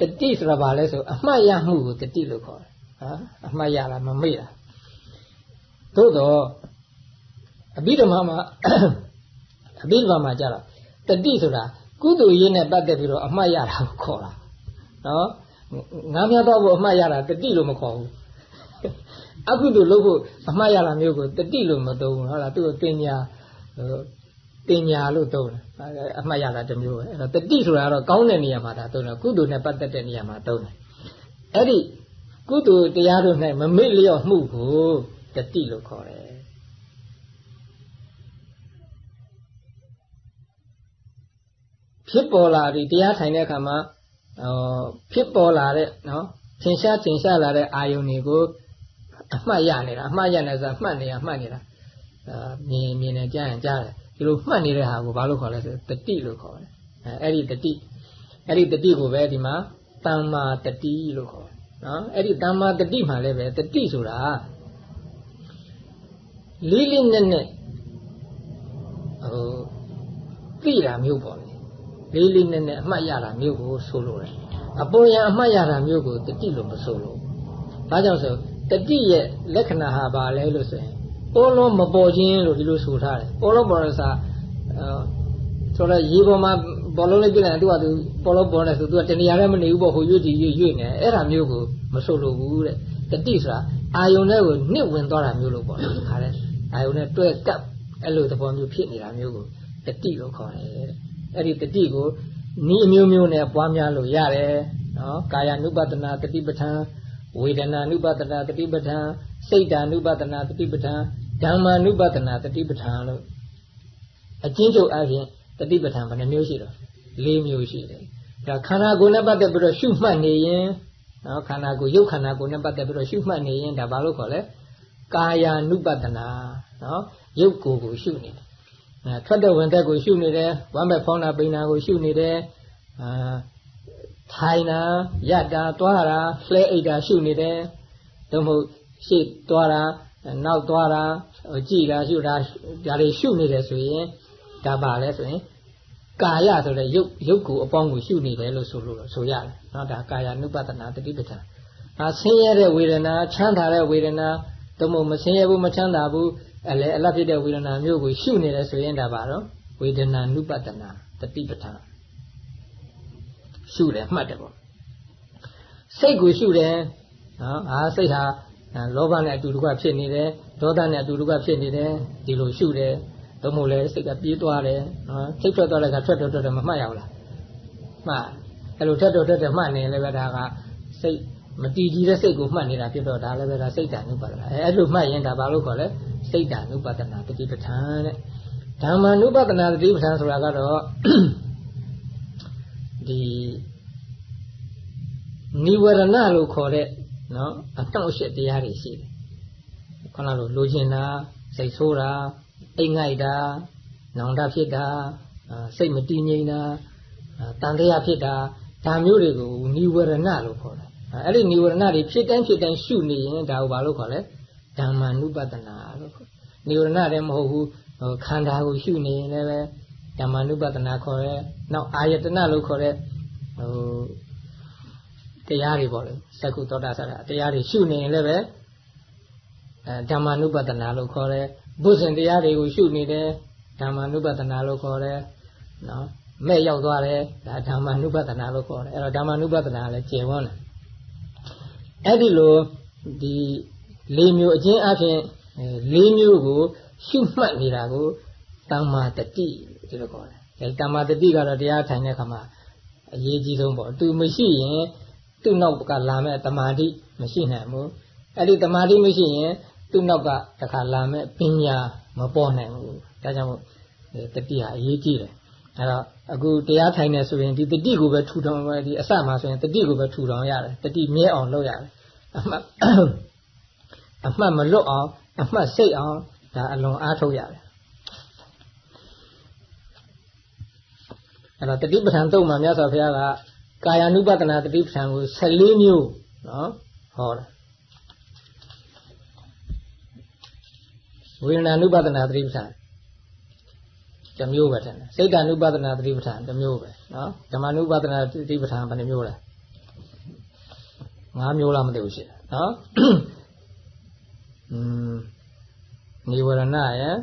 တတိဆိုတာဘာလဲဆိုအမှတ်ရမှုကိုတတိလို့ခေါ်တယ်ဟာအမှတ်ရတာမမေ့တာ သို့တော့အဘိဓမ္မာမှာအဘိဓမ္မာမှာကြတော့တတိဆိုတာကုသိုလ်ရေးနဲ့ပတ်သက်ပြီးတော့အမှတ်ရတာကိုခေါ်တာနော်ငါးမြတ်တော့ဘုအမှတ်ရတာတတိလို့မခေါ်ဘူးအကုသိုလ်လုပ်ဖို့အမှတ်ရတာမျိုးကိုတတိလို့မသုံးဘူးဟုတ်လားသူ့ကိုတင်ညာတင်ညာလို့သုံးတယ်အမှတ်ရတာတစ်မျိုးပဲအဲ့တော့တတိဆိုတာကတော့ကောင်းတဲ့နေရာမှာဒါသုံးတယ်ကုသိုလ်နဲ့ပတ်သက်တဲ့နေရာမှာသုံးတယ်အဲ့ဒီကုသိုလ်တရားတို့၌မမေ့လျော့မှုကို တတိလို့ခေါ်တယ်ဖြစ်ပေါ်လာပြီးတရားထိုင်တဲ့အခါမှာဖြစ်ပေါ်လာတဲ့နော်ထင်ရှားထင်ရှားလာတဲ့အာယုန်တွေကိုအမှတ်ရနေတာအမှတ်ရနေဆိုမှတ်နေရမှတ်နေတာအာမြင်မြင်နေကြားရင်ကြားတယ်ဒီလိုမှတ်နေတဲ့ဟာကိုဘာလို့ခေါ်လဲဆိုတတိလို့ခေါ်တယ်အဲအဲ့ဒီတတိအဲ့ဒီတတိကိုပဲဒီမှာတမ္မာတတိလို့ခေါ်တယ်နော်အဲ့ဒီတမ္မာတတိမှာလည်းပဲတတိဆိုတာ လေးလေးနက်နက်ဟိုသိတာမျိုးပေါ့လေလေးလေးနက်နက်အမှတ်ရတာမျိုးကိုဆိုလိုတယ်အပေါ်ယံအမှတ်ရတာမျိုးကိုတတိလို့မဆိုလို့ဘာကြောင့်ဆိုတတိရဲ့လက္ခဏာဟာဘာလဲလို့ဆိုရင်ပေါ်လုံးမပေါ်ခြင်းလို့ဒီလိုဆိုထားတယ်ပေါ်လုံးပေါ်ရစားအဲဆိုတော့ရေပေါ်မှာပေါ်လုံးလေးပြလိုက်သူကသူပေါ်လုံးပေါ်နေဆိုသူကတဏှာလည်းမနေဘူးပေါ့ဟိုရွတ်ကြည့်ရွတ်ရွတ်နေအဲ့ဒါမျိုးကိုမဆိုလိုဘူးတဲ့တတိဆိုတာအာယုန်နဲ့ကိုနှစ်ဝင်သွားတာမျိုးလို့ပေါ့လေခါတဲ့ အာယုန်နဲ့တွဲကပ်အဲ့လိုသဘောမျိုးဖြစ်နေတာမျိုးကိုတတိလို့ခေါ်တယ်တဲ့အဲ့ဒီတတိကိုဤအမျိုးမျိုးနဲ့ပွားများလို့ရတယ်နော်ကာယ ानु ပတနာတတိပဋ္ဌာန်ဝေဒနာ ानु ပတနာတတိပဋ္ဌာန်စိတ်ဓာ ानु ပတနာတတိပဋ္ဌာန်ဓမ္မာ ानु ပတနာတတိပဋ္ဌာန်လို့အချင်းချုပ်အပြင်တတိပဋ္ဌာန်ဘယ်နှမျိုးရှိတော့၄မျိုးရှိတယ်ဒါခန္ဓာကိုယ်နဲ့ပတ်သက်ပြီးတော့ရှုမှတ်နေရင်နော်ခန္ဓာကိုယ်ရုပ်ခန္ဓာကိုယ်နဲ့ပတ်သက်ပြီးတော့ရှုမှတ်နေရင်ဒါဘာလို့ခေါ်လဲ ကာယ ानु ပတနာနော်ရုပ်ကိုယ်ကိုရှုနေတယ်အဲထွက်တဲ့ဝင်တဲ့ကိုရှုနေတယ်ဝမ်းမဲ့ဖောင်းတာပိန်တာကိုရှုနေတယ်အာထိုင်တာရတာတွားတာလှဲအိတ်တာရှုနေတယ်သို့မဟုတ်ရှေ့သွားတာနောက်သွားတာကြည်တာရှုတာဒါတွေရှုနေတယ်ဆိုရင်ဒါပါလဲဆိုရင်ကာယဆိုတဲ့ရုပ်ရုပ်ကိုအပေါင်းကိုရှုနေတယ်လို့ဆိုလို့ဆိုရတယ်နော်ဒါကာယ ानु ပတနာတတိပဋ္ဌာန်ဒါဆင်းရဲတဲ့ဝေဒနာချမ်းသာတဲ့ဝေဒနာ သို့မဟုတ်မဆင်းရဲဘူးမချမ်းသာဘူးအလဲအလတ်ဖြစ်တဲ့ဝေဒနာမျိုးကိုရှုနေတယ်ဆိုရင်ဒါပါတော့ဝေဒနာ ानु ပတနာတတိပဋ္ဌာန်ရှုတယ်မှတ်တယ်ပေါ့စိတ်ကိုရှုတယ်နော်အာစိတ်ဟာလောဘနဲ့အတူတကွဖြစ်နေတယ်ဒေါသနဲ့အတူတကွဖြစ်နေတယ်ဒီလိုရှုတယ်သို့မဟုတ်လဲစိတ်ကပြေးသွားတယ်နော်စိတ်ထွက်သွားတဲ့ကထွက်ထွက်ထွက်မမှတ်ရဘူးလားမှတ်အဲ့လိုထွက်ထွက်ထွက်မှတ်နေလည်းပဲဒါကစိတ် မတည်ကြည်တဲ့စိတ်ကိုမှတ်နေတာဖြစ်တော့ဒါလည်းပဲဒါစိတ်တ ानु ပါဒနာအဲအဲ့လိုမှတ်ရင်ဒါဘာလို့ခေါ်လဲစိတ်တ ानु ပါဒနာတတိပဋ္ဌာန်တဲ့ဓမ္မ ानु ပါဒနာတတိပဋ္ဌာန်ဆိုတာကတော့ဒီနိဝရဏလို့ခေါ်တဲ့နော်အတောင့်အရှက်တရားတွေရှိတယ်ခုနလိုလိုချင်တာစိတ်ဆိုးတာအိမ်ငိုက်တာနောင်တဖြစ်တာစိတ်မတည်ငြိမ်တာတန်တရားဖြစ်တာဒါမျိုးတွေကိုနိဝရဏလို့ခေါ်တယ် အဲ့ဒီနိဝရဏတွေဖြစ်တိုင်းဖြစ်တိုင်းရှုနေရင်ဒါကိုဘာလို့ခေါ်လဲဓမ္မ ानु ပဒနာလို့ခေါ်နိဝရဏလည်းမဟုတ်ဘူးခန္ဓာကိုရှုနေရင်လည်းပဲဓမ္မ ानु ပဒနာခေါ်ရဲနောက်အာယတနလို့ခေါ်တဲ့ဟိုတရားတွေပေါ့လေသက္ကုသောတာဆရာတရားတွေရှုနေရင်လည်းပဲအဲဓမ္မ ानु ပဒနာလို့ခေါ်တယ်ဘုဇင်တရားတွေကိုရှုနေတယ်ဓမ္မ ानु ပဒနာလို့ခေါ်တယ်နော်မဲ့ရောက်သွားတယ်ဒါဓမ္မ ानु ပဒနာလို့ခေါ်တယ်အဲ့တော့ဓမ္မ ानु ပဒနာလည်းကျေဝန်းတယ် အဲ့ဒီလိုဒီ၄မျိုးအချင်းအပြင်၄မျိုးကိုရှုမှတ်နေတာကိုတမ္မာတတိဒီလိုခေါ်တယ်အဲတမ္မာတတိကတော့တရားထိုင်တဲ့အခါမှာအရေးကြီးဆုံးပေါ့သူမရှိရင်သူ့နောက်ကလာမဲ့တမာတိမရှိနိုင်ဘူးအဲ့ဒီတမာတိမရှိရင်သူ့နောက်ကတခါလာမဲ့ပညာမပေါ်နိုင်ဘူးဒါကြောင့်မို့တတိဟာအရေးကြီးတယ် အဲ့တော့အခုတရားထိုင်နေဆိုရင်ဒီတတိကိုပဲထူထောင်ဒီအစမှာဆိုရင်တတိကိုပဲထူထောင်ရတယ်တတိမြဲအောင်လုပ်ရတယ်အမှတ်အမှတ်မလွတ်အောင်အမှတ်စိတ်အောင်ဒါအလွန်အားထုတ်ရတယ်အဲ့တော့တတိပဋ္ဌာန်တုံမှာမြတ်စွာဘုရားကကာယ ानु ပဒနာတတိပဋ္ဌာန်ကို14မျိုးနော်ဟောတာဝေဒနာ ानु ပဒနာတတိပဋ္ဌာန် တစ်မျိုးပဲတဲ့စိတ်တ ानु ပဒနာတတိပဋ္ဌာန်တစ်မျိုးပဲနော်ဓမ္မ ानु ပဒနာတတိပဋ္ဌာန်ဘယ်နှမျိုးလဲ၅မျိုးလားမသိဘူးရှိတယ်နော်อืมနိဝရဏရဲ့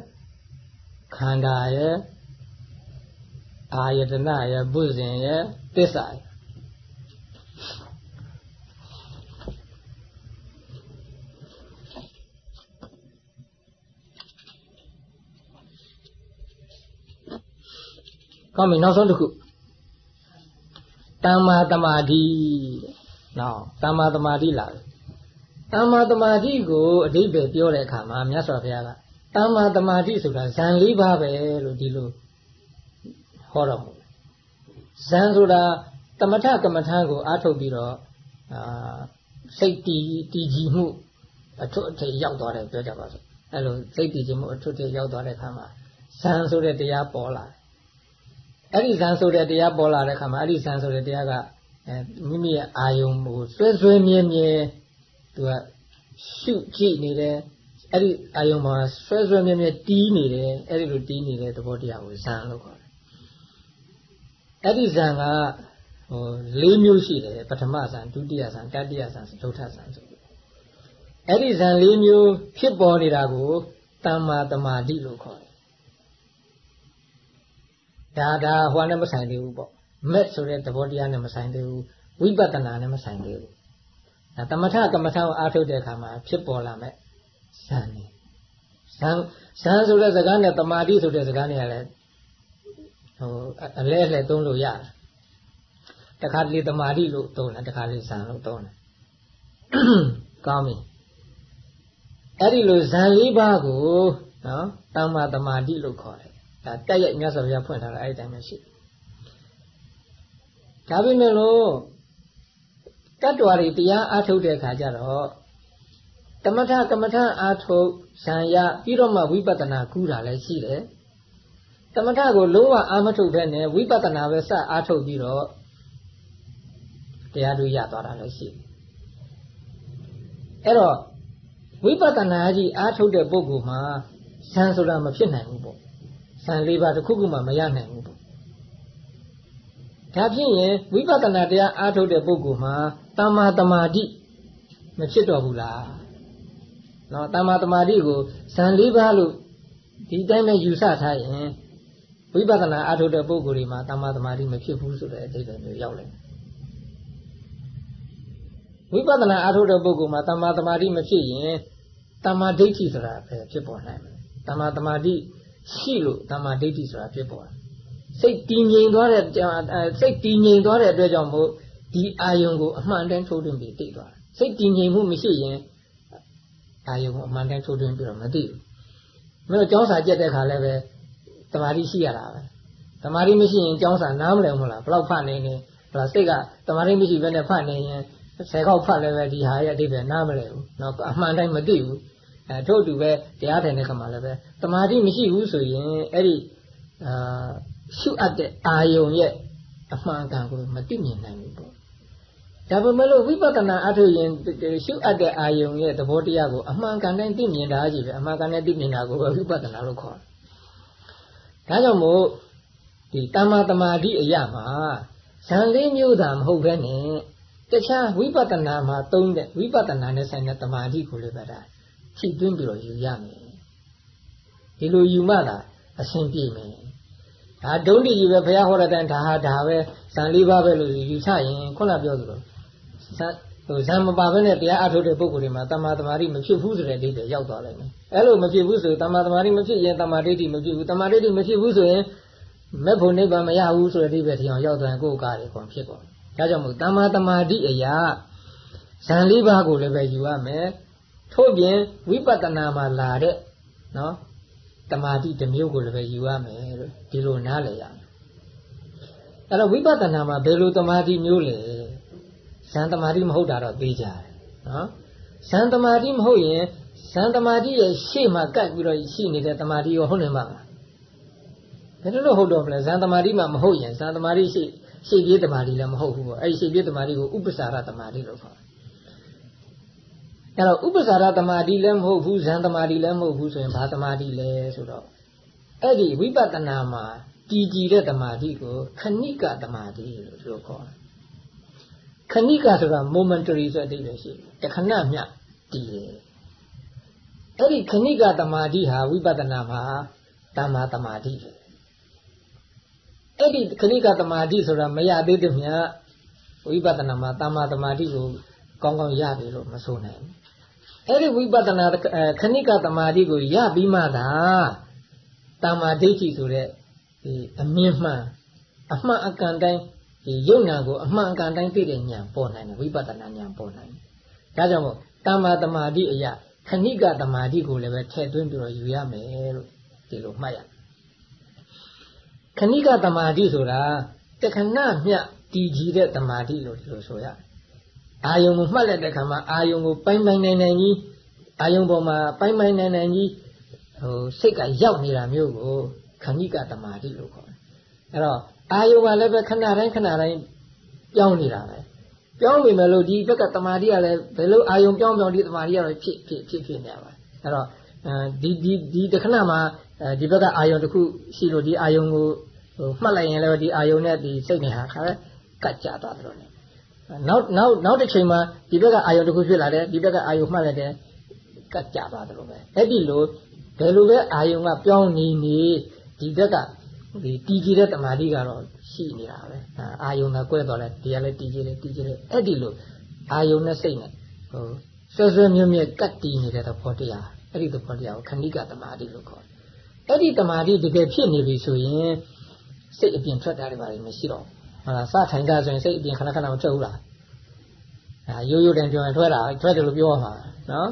ခန္ဓာရဲ့အာယတနာရဲ့ဘုဇင်ရဲ့သစ္စာရဲ့ ကောင်းပြီနောက်ဆုံးတစ်ခုတမ္မာတမာတိနော်တမ္မာတမာတိလာတယ်တမ္မာတမာတိကိုအဓိပ္ပာယ်ပြောတဲ့အခါမှာမြတ်စွာဘုရားကတမ္မာတမာတိဆိုတာဇန်၄ပါးပဲလို့ဒီလိုဟောတော်မူဇန်ဆိုတာတမထကမ္မထံကိုအားထုတ်ပြီးတော့အာစိတ်တည်တည်ကြည်မှုအထွတ်အထိပ်ရောက်သွားတယ်ပြောကြပါစို့အဲ့လိုစိတ်တည်ကြည်မှုအထွတ်အထိပ်ရောက်သွားတဲ့အခါမှာဇန်ဆိုတဲ့တရားပေါ်လာတယ် အဲ့ဒီဇန်ဆိုတဲ့တရားပေါ်လာတဲ့အခါမှာအဲ့ဒီဇန်ဆိုတဲ့တရားကအဲမိမိရဲ့အာယုံကိုဆွဲဆွဲမြဲမြဲသူကရှုကြည့်နေတယ်အဲ့ဒီအာယုံမှာဆွဲဆွဲမြဲမြဲတီးနေတယ်အဲ့ဒီလိုတီးနေတဲ့သဘောတရားကိုဇန်လို့ခေါ်တယ်အဲ့ဒီဇန်ကဟို၄မျိုးရှိတယ်ပထမဇန်ဒုတိယဇန်တတိယဇန်သုထဇန်ဆိုပြီးအဲ့ဒီဇန်၄မျိုးဖြစ်ပေါ်နေတာကိုတမ္မာတမာတိလို့ခေါ်တယ် ဒါဒါဟိုနဲ့မဆိုင်သေးဘူးပေါ့မက်ဆိုတဲ့သဘောတရားနဲ့မဆိုင်သေးဘူးဝိပဿနာနဲ့မဆိုင်သေးဘူးဒါတမထကမ္မထကိုအားထုတ်တဲ့အခါမှာဖြစ်ပေါ်လာမဲ့ဇန်နေဇန်ဇန်ဆိုတဲ့စကားနဲ့တမာတိဆိုတဲ့စကားနဲ့လည်းဟိုအလဲလဲသုံးလို့ရတယ်တခါတလေတမာတိလို့သုံးတယ်တခါလေဇန်လို့သုံးတယ်ကောင်းပြီအဲ့ဒီလိုဇန်လေးပါးကိုနော်တမ္မာတမာတိလို့ခေါ်တယ် ဒါတက်ရိုက်မြတ်စွာဘုရားဖွင့်ထားတာအဲ့ဒီတိုင်းပဲရှိဒါပေမဲ့လို့တတ္တဝါတွေတရားအားထုတ်တဲ့အခါကျတော့တမထကမ္မထအားထုတ်ဇံရပြီးတော့မှဝိပဿနာကူးတာလည်းရှိတယ်တမထကိုလုံးဝအာမထုတ်တဲ့နဲ့ဝိပဿနာပဲစအားထုတ်ပြီးတော့တရားတို့ရသွားတာလည်းရှိတယ်အဲ့တော့ဝိပဿနာကြီးအားထုတ်တဲ့ပုဂ္ဂိုလ်မှာဇန်ဆိုတာမဖြစ်နိုင်ဘူးပေါ့ ဇန်လေးပါးတစ်ခုခုမှမရနိုင်ဘူးပေါ့ဒါဖြစ်ရင်ဝိပဿနာတရားအားထုတ်တဲ့ပုဂ္ဂိုလ်မှာတမ္မာတမာတိမဖြစ်တော့ဘူးလားနော်တမ္မာတမာတိကိုဇန်လေးပါးလို့ဒီတိုင်းပဲယူဆထားရင်ဝိပဿနာအားထုတ်တဲ့ပုဂ္ဂိုလ်တွေမှာတမ္မာတမာတိမဖြစ်ဘူးဆိုတဲ့အဓိပ္ပာယ်မျိုးရောက်လာတယ်ဝိပဿနာအားထုတ်တဲ့ပုဂ္ဂိုလ်မှာတမ္မာတမာတိမဖြစ်ရင်တမ္မာဒိဋ္ဌိဆိုတာပဲဖြစ်ပေါ်နိုင်တယ်တမ္မာတမာတိ ရှိလို့တမ္မာဒိဋ္ဌိဆိုတာဖြစ်ပေါ်တာစိတ်တည်ငြိမ်သွားတဲ့စိတ်တည်ငြိမ်သွားတဲ့အတွက်ကြောင့်မို့ဒီအာယုံကိုအမှန်တမ်းထိုးသွင်းပြီးသိသွားတာစိတ်တည်ငြိမ်မှုမရှိရင်အာယုံကိုအမှန်တမ်းထိုးသွင်းပြီးတော့မသိဘူးမင်းတို့ကြောင်းစာကြက်တဲ့ခါလည်းပဲတမာတိရှိရတာပဲတမာတိမရှိရင်ကြောင်းစာနားမလည်ဘူးလားဘလောက်ဖတ်နေနေဘလောက်စိတ်ကတမာတိမရှိဘဲနဲ့ဖတ်နေရင်ဆယ်ခေါက်ဖတ်လည်းပဲဒီဟာရဲ့အတိတ်ပဲနားမလည်ဘူးနော်အမှန်တိုင်းမသိဘူး အဲထို့တူပဲတရားထိုင်တဲ့ခါမှာလည်းပဲတမာတိမရှိဘူးဆိုရင်အဲ့ဒီအာရှုအပ်တဲ့အာယုံရဲ့အမှန်ကန်ကိုမသိမြင်နိုင်ဘူးပေါ့ဒါပေမဲ့လို့ဝိပဿနာအထုရင်ရှုအပ်တဲ့အာယုံရဲ့သဘောတရားကိုအမှန်ကန်တိုင်းသိမြင်တာကြီးပဲအမှန်ကန်တဲ့သိမြင်တာကိုဝိပဿနာလို့ခေါ်တယ်ဒါကြောင့်မို့ဒီတမ္မာတမာတိအရာမှာဇန်လေးမျိုးသာမဟုတ်ဘဲနဲ့တခြားဝိပဿနာမှာသုံးတဲ့ဝိပဿနာနဲ့ဆိုင်တဲ့တမာတိကိုလည်းပဲဒါ ဖြည့်သွင်းပြီးတော့ယူရမယ်ဒီလိုယူမှသာအဆင်ပြေမယ်ဒါဒုံးတိကြီးပဲဘုရားဟောတဲ့တိုင်ဒါဟာဒါပဲဇန်လေးပါးပဲလို့ယူချရင်ခုနပြောသလိုဇန်ဟိုဇန်မပါဘဲနဲ့တရားအထုတ်တဲ့ပုဂ္ဂိုလ်တွေမှာတမာတမာတိမဖြစ်ဘူးဆိုတဲ့အိဗယ်ရောက်သွားလိမ့်မယ်အဲ့လိုမဖြစ်ဘူးဆိုတမာတမာတိမဖြစ်ရင်တမာဒိဋ္ဌိမဖြစ်ဘူးတမာဒိဋ္ဌိမဖြစ်ဘူးဆိုရင်မဲ့ဖို့နိဗ္ဗာန်မရဘူးဆိုတဲ့အိဗယ်ထီအောင်ရောက်သွားရင်ကိုယ်ကားတွေကုန်ဖြစ်ကုန်ဒါကြောင့်မို့တမာတမာတိအရာဇန်လေးပါးကိုလည်းပဲယူရမယ် ထို့ပြင်ဝိပဿနာမှာလာတဲ့နော်တမာတိတစ်မျိုးကိုလည်းပဲယူရမယ်လို့ဒီလိုနားလည်ရမယ်အဲ့တော့ဝိပဿနာမှာဘယ်လိုတမာတိမျိုးလဲဇန်တမာတိမဟုတ်တာတော့သိကြတယ်နော်ဇန်တမာတိမဟုတ်ရင်ဇန်တမာတိရဲ့ရှေ့မှာကပ်ပြီးတော့ရှိနေတဲ့တမာတိရောဟုတ်နေမှာဘယ်လိုဟုတ်တော့မလဲဇန်တမာတိမှမဟုတ်ရင်ဇန်တမာတိရှိရှေ့ပြေးတမာတိလည်းမဟုတ်ဘူးပေါ့အဲ့ဒီရှေ့ပြေးတမာတိကိုဥပ္ပစာရတမာတိလို့ခေါ်တယ် အဲ့တော့ဥပ္ပစာရတမာတိလည်းမဟုတ်ဘူးဇန်တမာတိလည်းမဟုတ်ဘူးဆိုရင်ဘာတမာတိလဲဆိုတော့အဲ့ဒီဝိပဿနာမှာတည်ကြည်တဲ့တမာတိကိုခဏိကတမာတိလို့ပြောခေါ်တယ်ခဏိကဆိုတာ momentary ဆိုတဲ့အဓိပ္ပာယ်ရှိတယ်တခဏမျှတည်တယ်အဲ့ဒီခဏိကတမာတိဟာဝိပဿနာမှာတမ္မာတမာတိပဲအဲ့ဒီခဏိကတမာတိဆိုတာမရသေးတဲ့မြတ်ဝိပဿနာမှာတမ္မာတမာတိကိုကောင်းကောင်းရပြီလို့မဆိုနိုင်ဘူး အဲ့ဒီဝိပဿနာခဏိကတမာတိကိုရပြီးမှသာတမ္မာဒိဋ္ဌိဆိုတဲ့ဒီအမြင်မှန်အမှန်အကန်တိုင်းဒီယုံနာကိုအမှန်အကန်တိုင်းသိတဲ့ဉာဏ်ပေါ်နိုင်တယ်ဝိပဿနာဉာဏ်ပေါ်နိုင်တယ်ဒါကြောင့်မို့တမ္မာတမာတိအရာခဏိကတမာတိကိုလည်းပဲထည့်သွင်းပြီးတော့ယူရမယ်လို့ဒီလိုမှတ်ရခဏိကတမာတိဆိုတာတခဏမျှတည်ကြည်တဲ့တမာတိလို့ဒီလိုဆိုရတယ် အာယုံကိုမှတ်လိုက်တဲ့အခါမှာအာယုံကိုပိုင်းပိုင်းနိုင်နိုင်ကြီးအာယုံပေါ်မှာပိုင်းပိုင်းနိုင်နိုင်ကြီးဟိုစိတ်ကရောက်နေတာမျိုးကိုခဏိကတမာတိလို့ခေါ်တယ်အဲ့တော့အာယုံကလည်းပဲခဏတိုင်းခဏတိုင်းပြောင်းနေတာပဲပြောင်းပြီမဲ့လို့ဒီဘက်ကတမာတိကလည်းဘယ်လိုအာယုံပြောင်းပြောင်းဒီတမာတိကတော့ဖြစ်ဖြစ်ဖြစ်ဖြစ်နေပါအဲ့တော့ဒီဒီဒီတခဏမှာဒီဘက်ကအာယုံတစ်ခုရှိလို့ဒီအာယုံကိုဟိုမှတ်လိုက်ရင်လည်းဒီအာယုံနဲ့ဒီစိတ်နဲ့ဟာခါကတ်ကြသွားတယ်လို့ね နောက်နောက်နောက်တစ်ချိန်မှာဒီဘက်ကအာယုံတစ်ခုဖြစ်လာတယ်ဒီဘက်ကအာယုံမှတ်လိုက်တယ်ကတ်ကြသွားတယ်လို့ပဲအဲ့ဒီလိုဘယ်လိုပဲအာယုံကပြောင်းနေနေဒီဘက်ကဒီတည်ကြည်တဲ့တမာတိကတော့ရှိနေတာပဲအာယုံကကွဲသွားလဲဒီကလည်းတည်ကြည်တယ်တည်ကြည်တယ်အဲ့ဒီလိုအာယုံနဲ့စိတ်နဲ့ဟိုဆွဲဆွဲမြဲမြဲကတ်တည်နေတဲ့သဘောတရားအဲ့ဒီသဘောတရားကိုခဏိကတမာတိလို့ခေါ်တယ်အဲ့ဒီတမာတိတကယ်ဖြစ်နေပြီဆိုရင်စိတ်အပြင်ထွက်တာတွေပါလိမ့်မရှိတော့ ဟုတ်လားစထိုင်တာဆိုရင်စိတ်အပြင်ခဏခဏမထွက်ဘူးလားဒါရိုးရိုးတန်ပြောရင်ထွက်တာထွက်တယ်လို့ပြောမှာနော်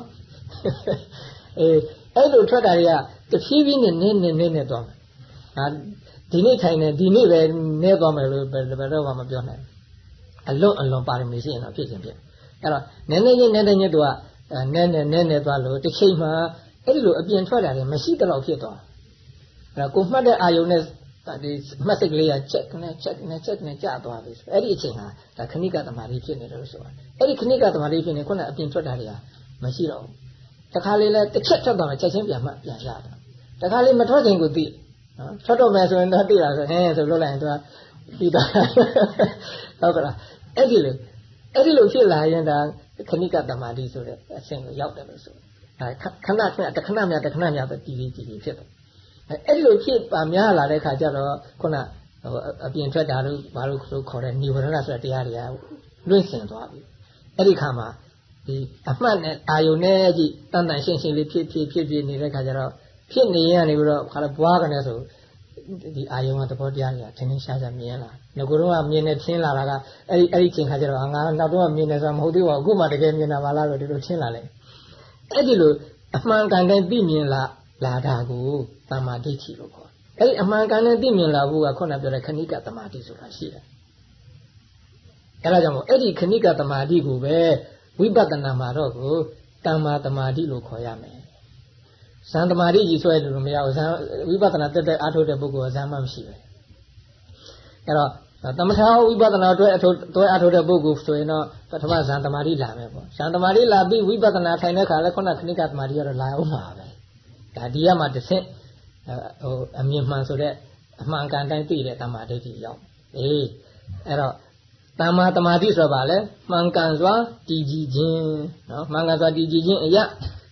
အေးအဲ့လိုထွက်တာတွေကတဖြည်းဖြည်းနဲ့နည်းနည်းနည်းနည်းသွားမှာဒါဒီနေ့ထိုင်နေဒီနေ့ပဲနည်းသွားမယ်လို့ဘယ်တော့မှမပြောနိုင်အလွန်အလွန်ပါရမီရှိရင်တော့ဖြစ်ခြင်းဖြစ်အဲ့တော့နည်းနည်းချင်းနည်းနည်းချင်းသူကနည်းနည်းနည်းနည်းသွားလို့တစ်ချိန်မှာအဲ့ဒီလိုအပြင်ထွက်တာတွေမရှိတော့ဖြစ်သွားအဲ့တော့ကိုမှတ်တဲ့အာယုံနဲ့ ဒီမှတ်စိတ်ကလေးကချက်နဲ့ချက်နဲ့ချက်နဲ့ကြာသွားပြီအဲ့ဒီအချိန်ဟာဒါခဏိကသမာဓိဖြစ်နေတယ်လို့ဆိုတာအဲ့ဒီခဏိကသမာဓိဖြစ်နေခုနအပြင်ထွက်တာတွေကမရှိတော့ဘူးတခါလေလဲတစ်ချက်ထွက်သွားမှချက်ချင်းပြန်မှပြန်ရတာတခါလေမထွက်ခင်ကိုသိနော်ထွက်တော့မယ်ဆိုရင်တော့သိတာဆိုဟင်းဆိုလို့လိုက်ရင်သူကပြီးသွားဟုတ်ကလားအဲ့ဒီလိုအဲ့ဒီလိုဖြစ်လာရင်ဒါခဏိကတမာတိဆိုတဲ့အဆင့်ကိုရောက်တယ်လို့ဆိုအဲခဏခဏတခဏမြတခဏမြပဲတည်တည်တည်တည်ဖြစ်တယ် အဲ့ဒီလိုဖြစ်ပါများလာတဲ့ခါကျတော့ခုနအပြင်ထွက်တာလို့ဘာလို့ဆိုခေါ်တဲ့နိဗ္ဗာန်ဆိုတဲ့တရားတွေကလွင့်စင်သွားပြီအဲ့ဒီခါမှာဒီအမှတ်နဲ့အာယုန်နဲ့ကြည့်တန်တန်ရှင်းရှင်းလေးဖြစ်ဖြစ်ဖြစ်ဖြစ်နေတဲ့ခါကျတော့ဖြစ်နေရနေပြီးတော့ခါတော့ဘွားကနေဆိုဒီအာယုံကသဘောတရားတွေကထင်းထင်းရှားရှားမြင်လာငကိုတော့ကမြင်နေထင်းလာတာကအဲ့ဒီအဲ့ဒီချိန်ခါကျတော့ငါနောက်တော့မြင်နေဆိုတာမဟုတ်သေးပါဘူးအခုမှတကယ်မြင်တာပါလားလို့ဒီလိုထင်းလာလိုက်အဲ့ဒီလိုအမှန်ကန်တဲ့သိမြင်လာ လာတာကိုတမာဒိဋ္ဌိလို့ခေါ်အဲ့ဒီအမှန်ကန်တဲ့သိမြင်လာဖို့ကခုနပြောတဲ့ခဏိကတမာဒိဆိုတာရှိတယ်အဲ့ဒါကြောင့်မို့အဲ့ဒီခဏိကတမာဒိကိုပဲဝိပဿနာမှာတော့ကိုတမ္မာတမာဒိလို့ခေါ်ရမယ်ဇန်တမာတိကြီးဆွဲလို့မရဘူးဇန်ဝိပဿနာတက်တက်အားထုတ်တဲ့ပုဂ္ဂိုလ်ကဇန်မှမရှိပဲအဲ့တော့သမထဝိပဿနာတွဲအထုတ်တွဲအားထုတ်တဲ့ပုဂ္ဂိုလ်ဆိုရင်တော့ပထမဇန်တမာတိလာမယ်ပေါ့ဇန်တမာတိလာပြီးဝိပဿနာထိုင်တဲ့ခါလဲခုနခဏိကတမာတိကတော့လာအောင်ပါပဲ ဒါဒီကမှတစ်ဆင့်ဟိုအမြင်မှန်ဆိုတဲ့အမှန်ကန်တိုင်းသိတဲ့တမာဒိဋ္ဌိရောက်အေးအဲ့တော့တမ္မာတမာတိဆိုတော့ဗာလဲမှန်ကန်စွာတည်ကြည်ခြင်းနော်မှန်ကန်စွာတည်ကြည်ခြင်းအရာ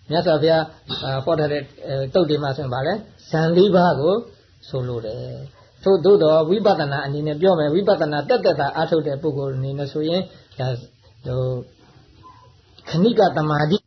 မြတ်စွာဘုရားဟောထားတဲ့တုတ်တွေမှာဆိုရင်ဗာလဲဇန်၄ပါးကိုဆိုလိုတယ်ထို့သို့တော့ဝိပဿနာအနေနဲ့ပြောမယ်ဝိပဿနာတက်တက်တာအားထုတ်တဲ့ပုဂ္ဂိုလ်အနေနဲ့ဆိုရင်ဒါဟိုခဏိကတမာတိ